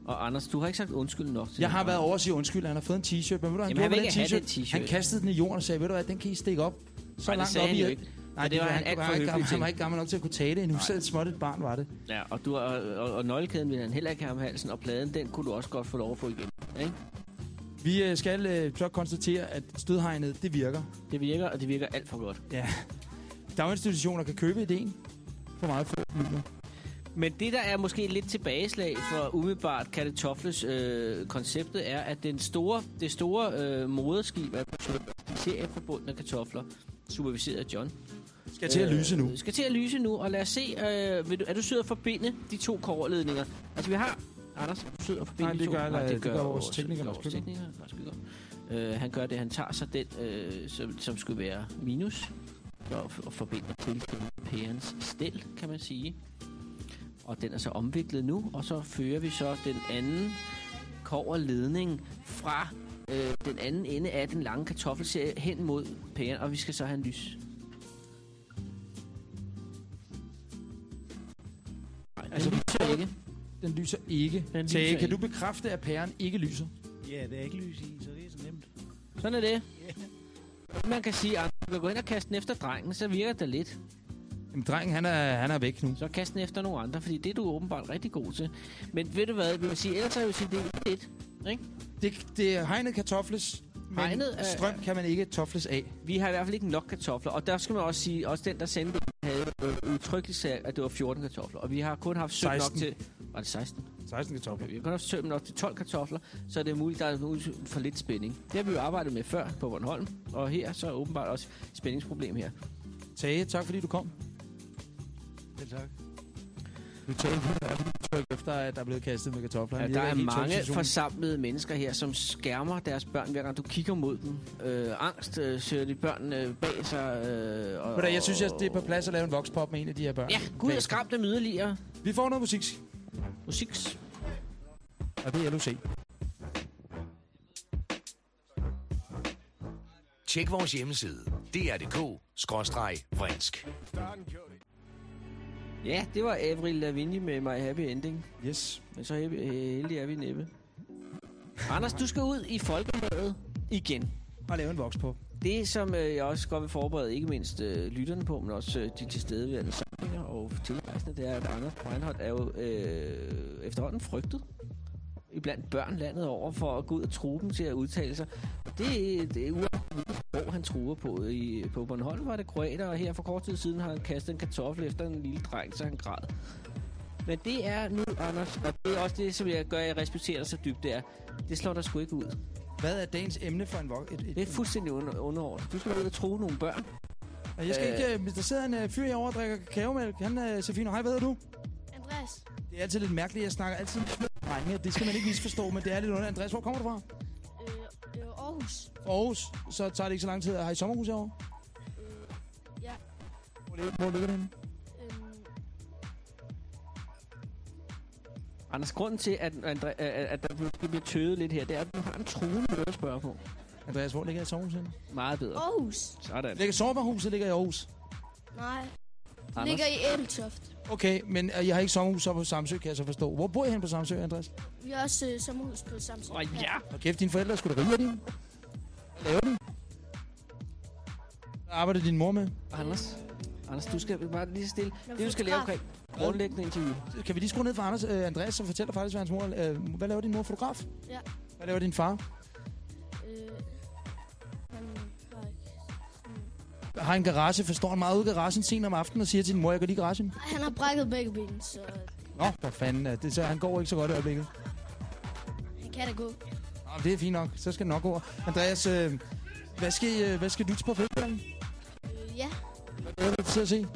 Og Anders, du har ikke sagt undskyld nok til Jeg har været over og sige undskyld, han har fået en t-shirt, men ved du, han Jamen, han den t-shirt. t-shirt. Han kastede den i jorden og sagde, ved du hvad, den kan I stikke op. Så Nej, det langt op i at- ikke. Nej, det var han han, var ikke gammel, til. han var ikke gammel nok til at kunne tage det endnu. Selv et småt et barn var det. Ja, og, du, og, og, og nøglekæden ville han heller ikke have om halsen, og pladen, den kunne du også godt få lov at få igen. Ikke? Vi øh, skal øh, så konstatere, at stødhegnet, det virker. Det virker, og det virker alt for godt. Ja. Daginstitutioner kan købe ideen for meget midler. Men det, der er måske lidt tilbageslag for umiddelbart kartofles øh, konceptet, er, at den store, det store øh, moderskib af de serieforbundne kartofler, superviseret af John, Skal til at lyse nu. Øh, skal til at lyse nu, og lad os se, øh, vil du, er du sød at forbinde de to kårledninger? Altså vi har, Anders, er du sød at forbinde Nej, de det to? gør- det vores tekniker, det gør vores tekniker, Lars Køller. Øh, han gør det, han tager så den, øh, som, som skulle være minus, og, og forbinder til den pærens stel, kan man sige. Og den er så omviklet nu, og så fører vi så den anden koverledning fra øh, den anden ende af den lange kartoffelserie hen mod pæren, og vi skal så have en lys. Nej, Altså, den lyser ikke. Den lyser ikke. Den Tage, lyser kan ikke. du bekræfte, at pæren ikke lyser? Ja, det er ikke lys i, så det er så nemt. Sådan er det. Man kan sige, at du kan gå ind og kaste den efter drengen, så virker det lidt. Jamen, drengen, han er, han er væk nu. Så kast den efter nogle andre, fordi det er du åbenbart rigtig god til. Men ved du hvad, vi vil sige, ellers er jo sige, det er lidt, ikke? Det, det er hegnet kartofles, men Hegnet er- strøm kan man ikke tofles af. Vi har i hvert fald ikke nok kartofler, og der skal man også sige, også den, der sendte havde øh, udtrykkeligt sagt, at det var 14 kartofler, og vi har kun haft søm nok 16. til... Var det 16? 16 kartofler. Vi har kun haft søm nok til 12 kartofler, så er det muligt, der er muligt for lidt spænding. Det har vi jo arbejdet med før på Bornholm, og her så er åbenbart også spændingsproblem her. Tage, tak fordi du kom. Selv tak. Du tryk efter, at der er blevet kastet med kartofler. Ja, der er tom mange forsamlede mennesker her, som skærmer deres børn, hver gang du kigger mod dem. Øh, angst øh, søger de børn øh, bag sig. Øh, og, Ved du, Jeg synes, at det er på plads at lave en voxpop med en af de her børn. Ja, gud, og skræm dem yderligere. Vi får noget musik. Musiks. Og det er LOC. Tjek vores hjemmeside. dr.dk-vrinsk. Ja, det var Avril Lavigne med My Happy Ending. Yes. Men så happy, heldige er vi næppe. Anders, du skal ud i folkemødet igen. Og lave en voxpop. Det, som øh, jeg også godt vil forberede, ikke mindst øh, lytterne på, men også øh, de tilstedeværende og tilrejsende, det er, at Anders Breinholt er jo øh, efterhånden frygtet iblandt børn landet over for at gå ud og true dem til at udtale sig. Det, det er sprog han truer på. I, på Bornholm var det kroater, og her for kort tid siden har han kastet en kartoffel efter en lille dreng, så han græd. Men det er nu, Anders, og det er også det, som jeg gør, at jeg respekterer dig så dybt, det er, det slår dig sgu ikke ud. Hvad er dagens emne for en vok? Et, et, Det er fuldstændig under, underordnet. Du skal ud og tro nogle børn. Jeg skal Øh. ikke... øh, Der sidder en øh, fyr herovre og drikker kakaomælk. Han er Sefino. Hej, hvad hedder du? Andreas, Det er altid lidt mærkeligt, jeg snakker altid med drenge. Det skal man ikke misforstå, men det er lidt under. Andreas, hvor kommer du fra? øh, øh, Aarhus. Aarhus. Så tager det ikke så lang tid. Har I sommerhus herovre? Øh, ja. Hvor, ligger- hvor ligger det henne? Øhm, Anders, grunden til, at, at, at der bliver tøvet lidt her, det er, at du har en truende spørge på. Andreas, hvor ligger et sommerhus henne? Meget bedre. Aarhus. Sådan. Ligger sommerhuset ligger i Aarhus. Nej. Anders? Ligger i Æbeltoft. Okay, men øh, jeg har ikke sommerhus på Samsø, kan jeg så forstå. Hvor bor I hen på Samsø, Andreas? Vi har også øh, sommerhus på Samsø. Åh, ja. Og kæft, dine forældre skulle da rige din. Hvad laver de? Hvad arbejder din mor med? Anders, Anders, du skal bare lige stille. Jeg er Det, du skal lave omkring grundlæggende interview. Kan vi lige skrue ned for Anders? Øh, Andreas, som fortæller faktisk, hvad hans mor... Øh, hvad laver din mor? Fotograf? Ja. Hvad laver din far? Har en garage, forstår han meget ud i garagen sent om aftenen og siger til din mor, jeg går lige i garagen? Han har brækket begge ben, så Nå, hvad fanden det? Så han går ikke så godt i øjeblikket. han kan da gå. Nå, det er fint nok. Så skal det nok gå. Andreas, øh, hvad, skal, øh, hvad skal du til på festivalen? Øh, ja. Hvad glæder du dig til at se? Øh,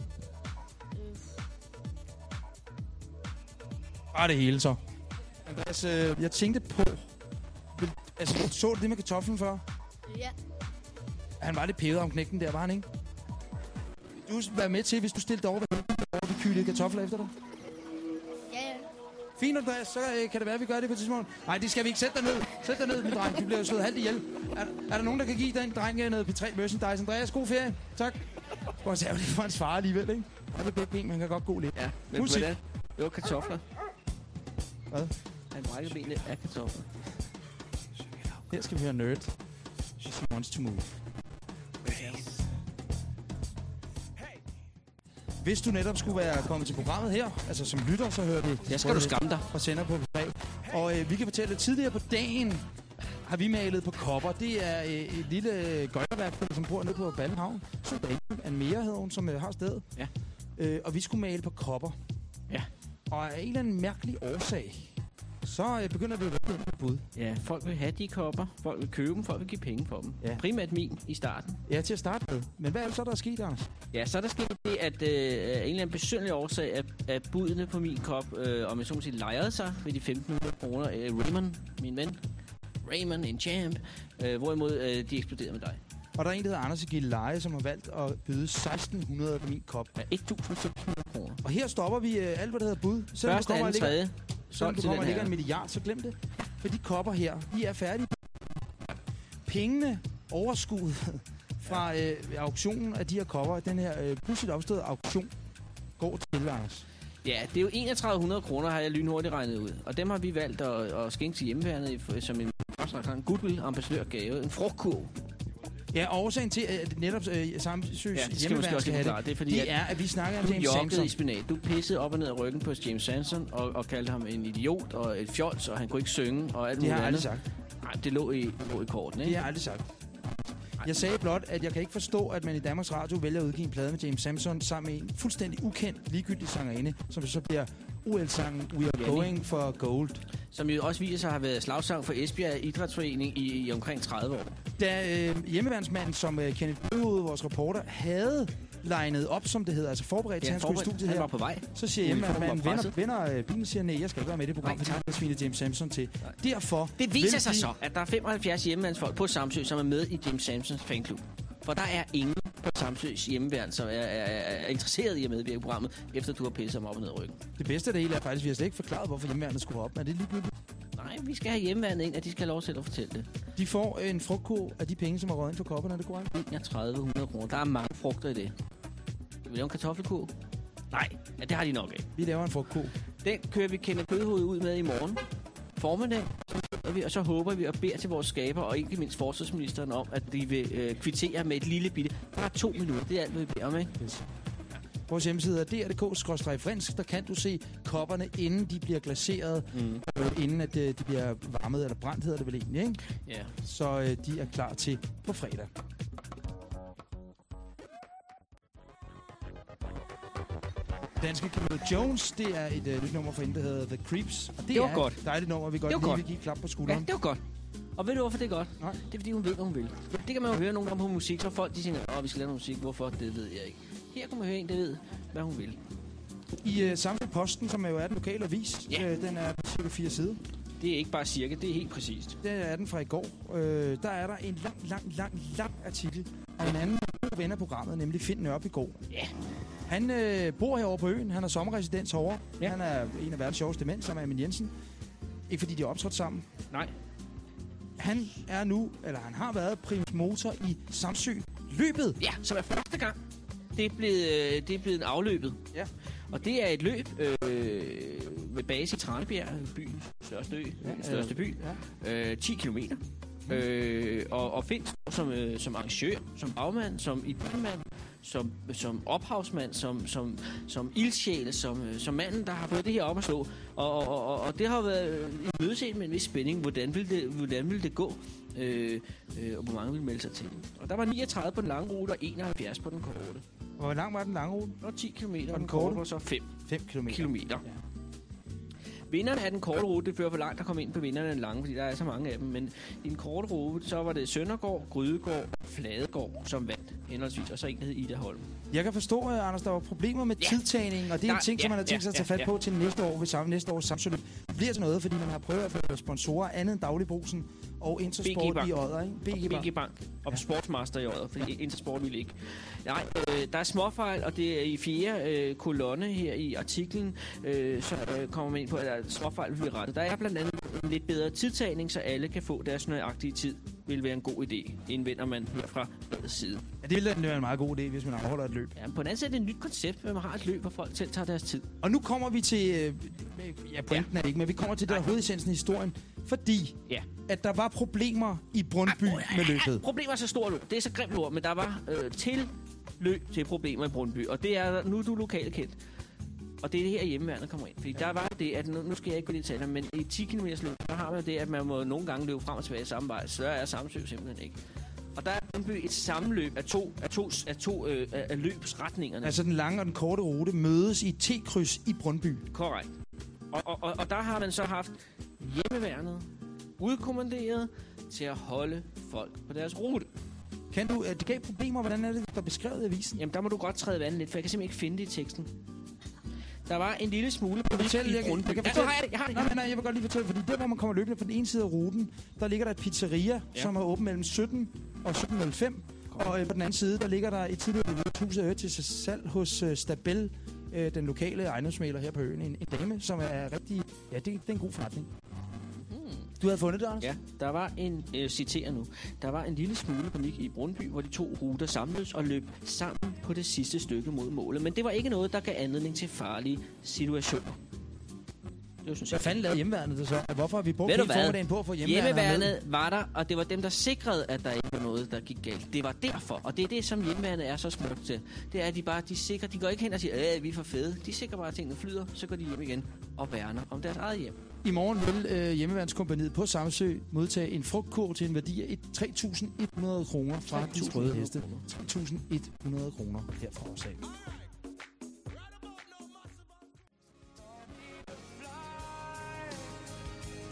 Bare det hele så. Andreas, øh, jeg tænkte på... Altså, så du det med kartoflen før? ja. Han var lidt pævet om knægten der, var han ikke? Du være med til, hvis du stillede dig over, over de kylede kartofler efter dig. Ja, ja. Fint, Andreas. Så øh, kan det være, at vi gør det på et tidspunkt. Nej, det skal vi ikke. Sæt dig ned. Sæt dig ned, min dreng. Du bliver jo slået halvt ihjel. Er, er der nogen, der kan give den dreng øh, noget P3 merchandise? Andreas, god ferie. Tak. Hvor er det for hans far alligevel, ikke? Han er med begge ben, man kan godt gå lidt. Ja, men Musik. hvordan? Det var kartofler. Hvad? Han brækker benene af kartofler. Her skal vi høre Nerd. She wants to move. Hvis du netop skulle være kommet til programmet her, altså som lytter, så hører vi... Jeg skal du skamme dig. Og sender på P3. Og øh, vi kan fortælle, at tidligere på dagen har vi malet på kopper. Det er øh, et lille øh, gøjlerværk, som bor nede på Ballenhavn. Så Anne Mere hedder hun, som øh, har stedet. Ja. Øh, og vi skulle male på kopper. Ja. Og af en eller anden mærkelig årsag, så øh, begynder det at være et bud. Ja, folk vil have de kopper. Folk vil købe dem. Folk vil give penge for dem. Ja. Primært min i starten. Ja, til at starte med. Men hvad er det så, der er sket, Anders? Ja, så er der sket det, at øh, en eller anden besynderlig årsag, at, at budene på min kop, øh, om jeg så må sige, lejrede sig ved de 1500 kroner. Øh, Raymond, min ven, Raymond, en champ, øh, hvorimod øh, de eksploderede med dig. Og der er en, der hedder Anders Gilleleje, som har valgt at byde 1600 på min kop. Ja, 1500 kroner. Og her stopper vi øh, alt, hvad der hedder bud. Selvom Første, anden, tredje. Selvom Solgt du kommer og den ligger en milliard, så glem det. For de kopper her, de er færdige. Pengene, overskuddet fra øh, auktionen af de her kopper, den her øh, pludselig opståede auktion, går til Anders. Ja, det er jo 3100 kroner, har jeg lynhurtigt regnet ud. Og dem har vi valgt at, at skænke til hjemmeværnet i- som en, en goodwill ambassadør gave. En frugtkurv. Ja, og årsagen til, at netop øh, Samsøs Ja, det skal lige forklare. Det er fordi, det at er, at vi snakker om James Samson. i spinat. Du pissede op og ned af ryggen på James Sanson og, og kaldte ham en idiot og et fjols, og han kunne ikke synge og alt Det muligt har jeg aldrig andet. sagt. Nej, det lå i, lå i korten, ikke? Det har jeg aldrig sagt. Jeg sagde blot, at jeg kan ikke forstå, at man i Danmarks Radio vælger at udgive en plade med James Samson sammen med en fuldstændig ukendt, ligegyldig sangerinde, som så bliver OL-sangen We Are. Going for Gold. Som jo også viser sig at have været slagsang for Esbjerg Idrætsforening i, i omkring 30 år. Da øh, hjemmeværnsmanden, som øh, Kenneth Bøhoved, vores reporter, havde legnet op, som det hedder, altså forberedt til, Ja, han skulle i forberedt. studiet Han her. var på vej. Så siger hjemmeværnsmanden, vender, vender øh, bilen og siger, nej, jeg skal ikke være med i det program, fordi jeg sviner James Samson til. Derfor Det viser sig de- så, at der er 75 hjemmevandsfolk på Samsø, som er med i James Samsons fanklub. For der er ingen på Samsøs hjemmeværn, som er, er, er, er interesseret i at medvirke i programmet, efter du har pisset ham op og ned i ryggen. Det bedste af det hele er faktisk, at vi har slet ikke forklaret, hvorfor hjemmeværnet skulle op. Er det ligegyldigt? Nej, vi skal have hjemmeværnet ind, at de skal have lov til at fortælle det. De får en frugtkurv af de penge, som er røget ind for kopperne, er det korrekt? 3100 kroner. Der er mange frugter i det. Vil du lave en kartoffelkurv? Nej, ja, det har de nok af. Vi laver en frugtkurv. Den kører vi Kenneth Kødhoved ud med i morgen. Formiddag. Så sidder vi, og så håber vi og beder til vores skaber, og ikke mindst forsvarsministeren om, at de vil øh, kvittere med et lille bitte. Bare to minutter, det er alt, hvad vi beder om, ikke? Yes. Vores hjemmeside er dr.dk-frinsk. Der kan du se kopperne, inden de bliver glaseret, Mm. øh, inden at øh, de bliver varmet, eller brændt hedder det vel egentlig, ikke? Ja. Så øh, de er klar til på fredag. Danske Camille Jones, det er et øh, nyt nummer fra hende, der hedder The Creeps. Og det, Det var er godt. et dejligt nummer, vi godt Det lige godt. vil give klap på ja, skulderen. det var godt. Og ved du, hvorfor det er godt? Nej. Det er, fordi hun ved, hvad hun vil. Det kan man jo høre nogle gange på musik, så folk de siger, at vi skal lave noget musik. Hvorfor? Det ved jeg ikke. Her kan man høre en, der ved, hvad hun vil. I øh, Samsø Posten, som jo er den lokale avis, ja. øh, den er på cirka fire sider. Det er ikke bare cirka, det er helt præcist. Det er den fra i går. Øh, der er der en lang, lang, lang, lang artikel af en anden ven af programmet, nemlig Finn Nørbegaard. Ja. Han øh, bor herovre på øen. Han har sommerresidens herovre. Ja. Han er en af verdens sjoveste mænd, sammen med Amin Jensen. Ikke fordi de er optrådt sammen. Nej. Han er nu, eller han har været primus motor i Samsø løbet. Ja, som er første gang. Det er blevet, øh, det er blevet afløbet. Ja. Og det er et løb øh, ved base i Tranebjerg, byens største ø, ja, største by. Ja. Øh, 10 kilometer. Øh, og, og Finn står som, øh, som arrangør, som bagmand, som idémand, som, som ophavsmand, som, som, som ildsjæl, som, øh, som manden, der har fået det her op at slå. Og, og, og, og det har været en mødeset med en vis spænding. Hvordan vil det, hvordan vil det gå? Øh, øh, og hvor mange vil melde sig til. Og der var 39 på den lange rute og 71 på den korte. Hvor lang var den lange rute? Var 10 km, og, den korte? var så 5 5 km. kilometer. Ja. Vinderen af den korte rute, det fører for langt at komme ind på vinderne af den lange, fordi der er så mange af dem. Men i den korte rute, så var det Søndergaard, Grydegård Fladegård, som vandt henholdsvis, og så en, der hed Ida Holm. Jeg kan forstå, at Anders, der var problemer med Ja. tidtagningen, og det er en Der- ting, som ja, man har tænkt sig at tage fat ja, på ja. til næste år, ved samme næste års samsøløb. Det bliver til noget, fordi man har prøvet at få sponsorer andet end Dagligbrusen og Intersport Bank. i Odder, ikke? BG Bank. BG Bank. Og ja. Sportsmaster i året, fordi Intersport ville ikke. Nej, øh, der er småfejl, og det er i fjerde øh, kolonne her i artiklen, øh, så øh, kommer man ind på, at der er småfejl blive rettet. Der er blandt andet en lidt bedre tidtagning, så alle kan få deres nøjagtige tid. Vil være en god idé, indvender man her fra side. Ja, det ville da være en meget god idé, hvis man afholder et løb. Ja, på den anden side er det et nyt koncept, hvor man har et løb, hvor folk selv tager deres tid. Og nu kommer vi til... Øh, ja, pointen ja. er det ikke, men vi kommer til det der hovedessensen i historien. Fordi Ja. at der var problemer i Brøndby med løbet. Problemet er så stort ord. Det er så grimt ord, men der var øh, til løb til problemer i Brøndby. Og det er, nu er du lokalt kendt. Og det er det her hjemmeværende kommer ind. Fordi der var det, at nu, nu skal jeg ikke gå lidt tale, men i 10 km løb, der har man det, at man må nogle gange løbe frem og tilbage samme vej. Så er Samsø simpelthen ikke. Og der er Brøndby et sammenløb af to, af to, af to øh, af løbsretningerne. Altså den lange og den korte rute mødes i T-kryds i Brøndby. Korrekt. Og, og, og, og der har man så haft hjemmeværnet udkommanderet til at holde folk på deres rute. Kan du, øh, det gav problemer, hvordan er det, der er beskrevet i avisen? Jamen, der må du godt træde vandet lidt, for jeg kan simpelthen ikke finde det i teksten. Der var en lille smule på Fortæl, jeg, jeg, jeg kan Ja, fortælle. nu har jeg det, jeg har det. Nej, nej, jeg vil godt lige fortælle, fordi der, hvor man kommer løbende på den ene side af ruten, der ligger der et pizzeria, ja. Ja. som er åben mellem 17 og 17.05. Og øh, på den anden side, der ligger der et tidligere hus af til salg hos øh, Stabel, øh, den lokale ejendomsmaler her på øen. En, en dame, som er rigtig... Ja, det, det er en god forretning. Du havde fundet det, Anders? Ja, der var en, øh, citerer nu, der var en lille smule panik i Brundby, hvor de to ruter samledes og løb sammen på det sidste stykke mod målet. Men det var ikke noget, der gav anledning til farlige situationer. Var sådan Hvad fanden lavede hjemmeværnet det så? Hvorfor har vi brugt hele formiddagen på at få hjemmeværnet var der, og det var dem, der sikrede, at der ikke var noget, der gik galt. Det var derfor, og det er det, som hjemmeværnet er så smukt til. Det er, at de bare, de sikrer, de går ikke hen og siger, at vi er for fede. De sikrer bare, at tingene flyder, så går de hjem igen og værner om deres eget hjem. I morgen vil øh, hjemmeværnskompaniet på Samsø modtage en frugtkurv til en værdi af et- 3.100 kroner fra de 3.100 røde heste. 3.100 kroner herfra også af.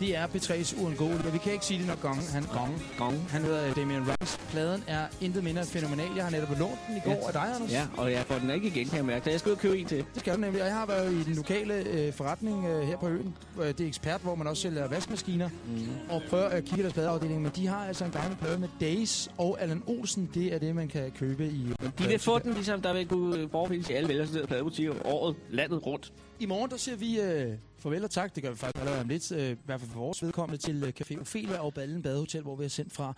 Det er P3's uundgåelige, vi kan ikke sige det nok gange. Han, Gong, gong. han hedder øh, Damien Rice. Pladen er intet mindre end fænomenal. Jeg har netop lånt den i går Ja. af dig, Anders. Ja, og jeg får den ikke igen, kan jeg mærke. Jeg skal ud og købe en til. Det skal du nemlig. Og jeg har været i den lokale øh, forretning øh, her på øen. Øh, Det er ekspert, hvor man også sælger vaskemaskiner. Mm. Og prøver at kigge i deres pladeafdeling. Men de har altså en gammel plade med Days og Allan Olsen. Det er det, man kan købe i... De vil få den, ligesom der vil kunne bortfældes i alle velrestaurerede pladebutikker året landet rundt. I morgen, der siger vi øh, farvel og tak. Det gør vi faktisk allerede om lidt. Øh, I hvert fald for vores vedkommende til øh, Café Ophelia og Ballen Badehotel, hvor vi har sendt fra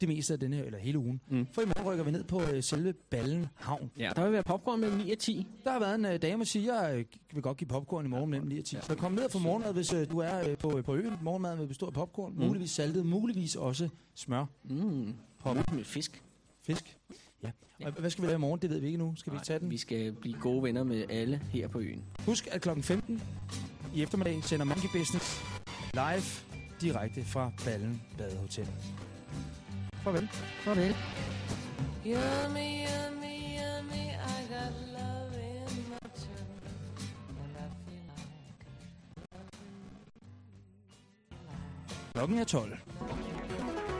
det meste af denne her, eller hele ugen. Mm. For i morgen rykker vi ned på øh, selve Ballen Havn. Ja, der vil være popcorn mellem 9 og 10. Der har været en øh, dame, der siger, at jeg øh, vil godt give popcorn i morgen mellem 9 og 10. Så kom ned og få morgenmad, hvis øh, du er øh, på, på øen. Morgenmaden vil bestå af popcorn, Mm. muligvis saltet, muligvis også smør, Mm. pop, Med fisk. fisk. Ja. Og hvad skal vi lave i morgen? Det ved vi ikke nu. Skal vi ikke tage den? Vi skal blive gode venner med alle her på øen. Husk, at klokken 15 i eftermiddag sender Monkey Business live direkte fra Ballen Badehotel. Farvel. Farvel. Yummy, yummy, yummy, I got love in my tummy, and I feel like Klokken er 12.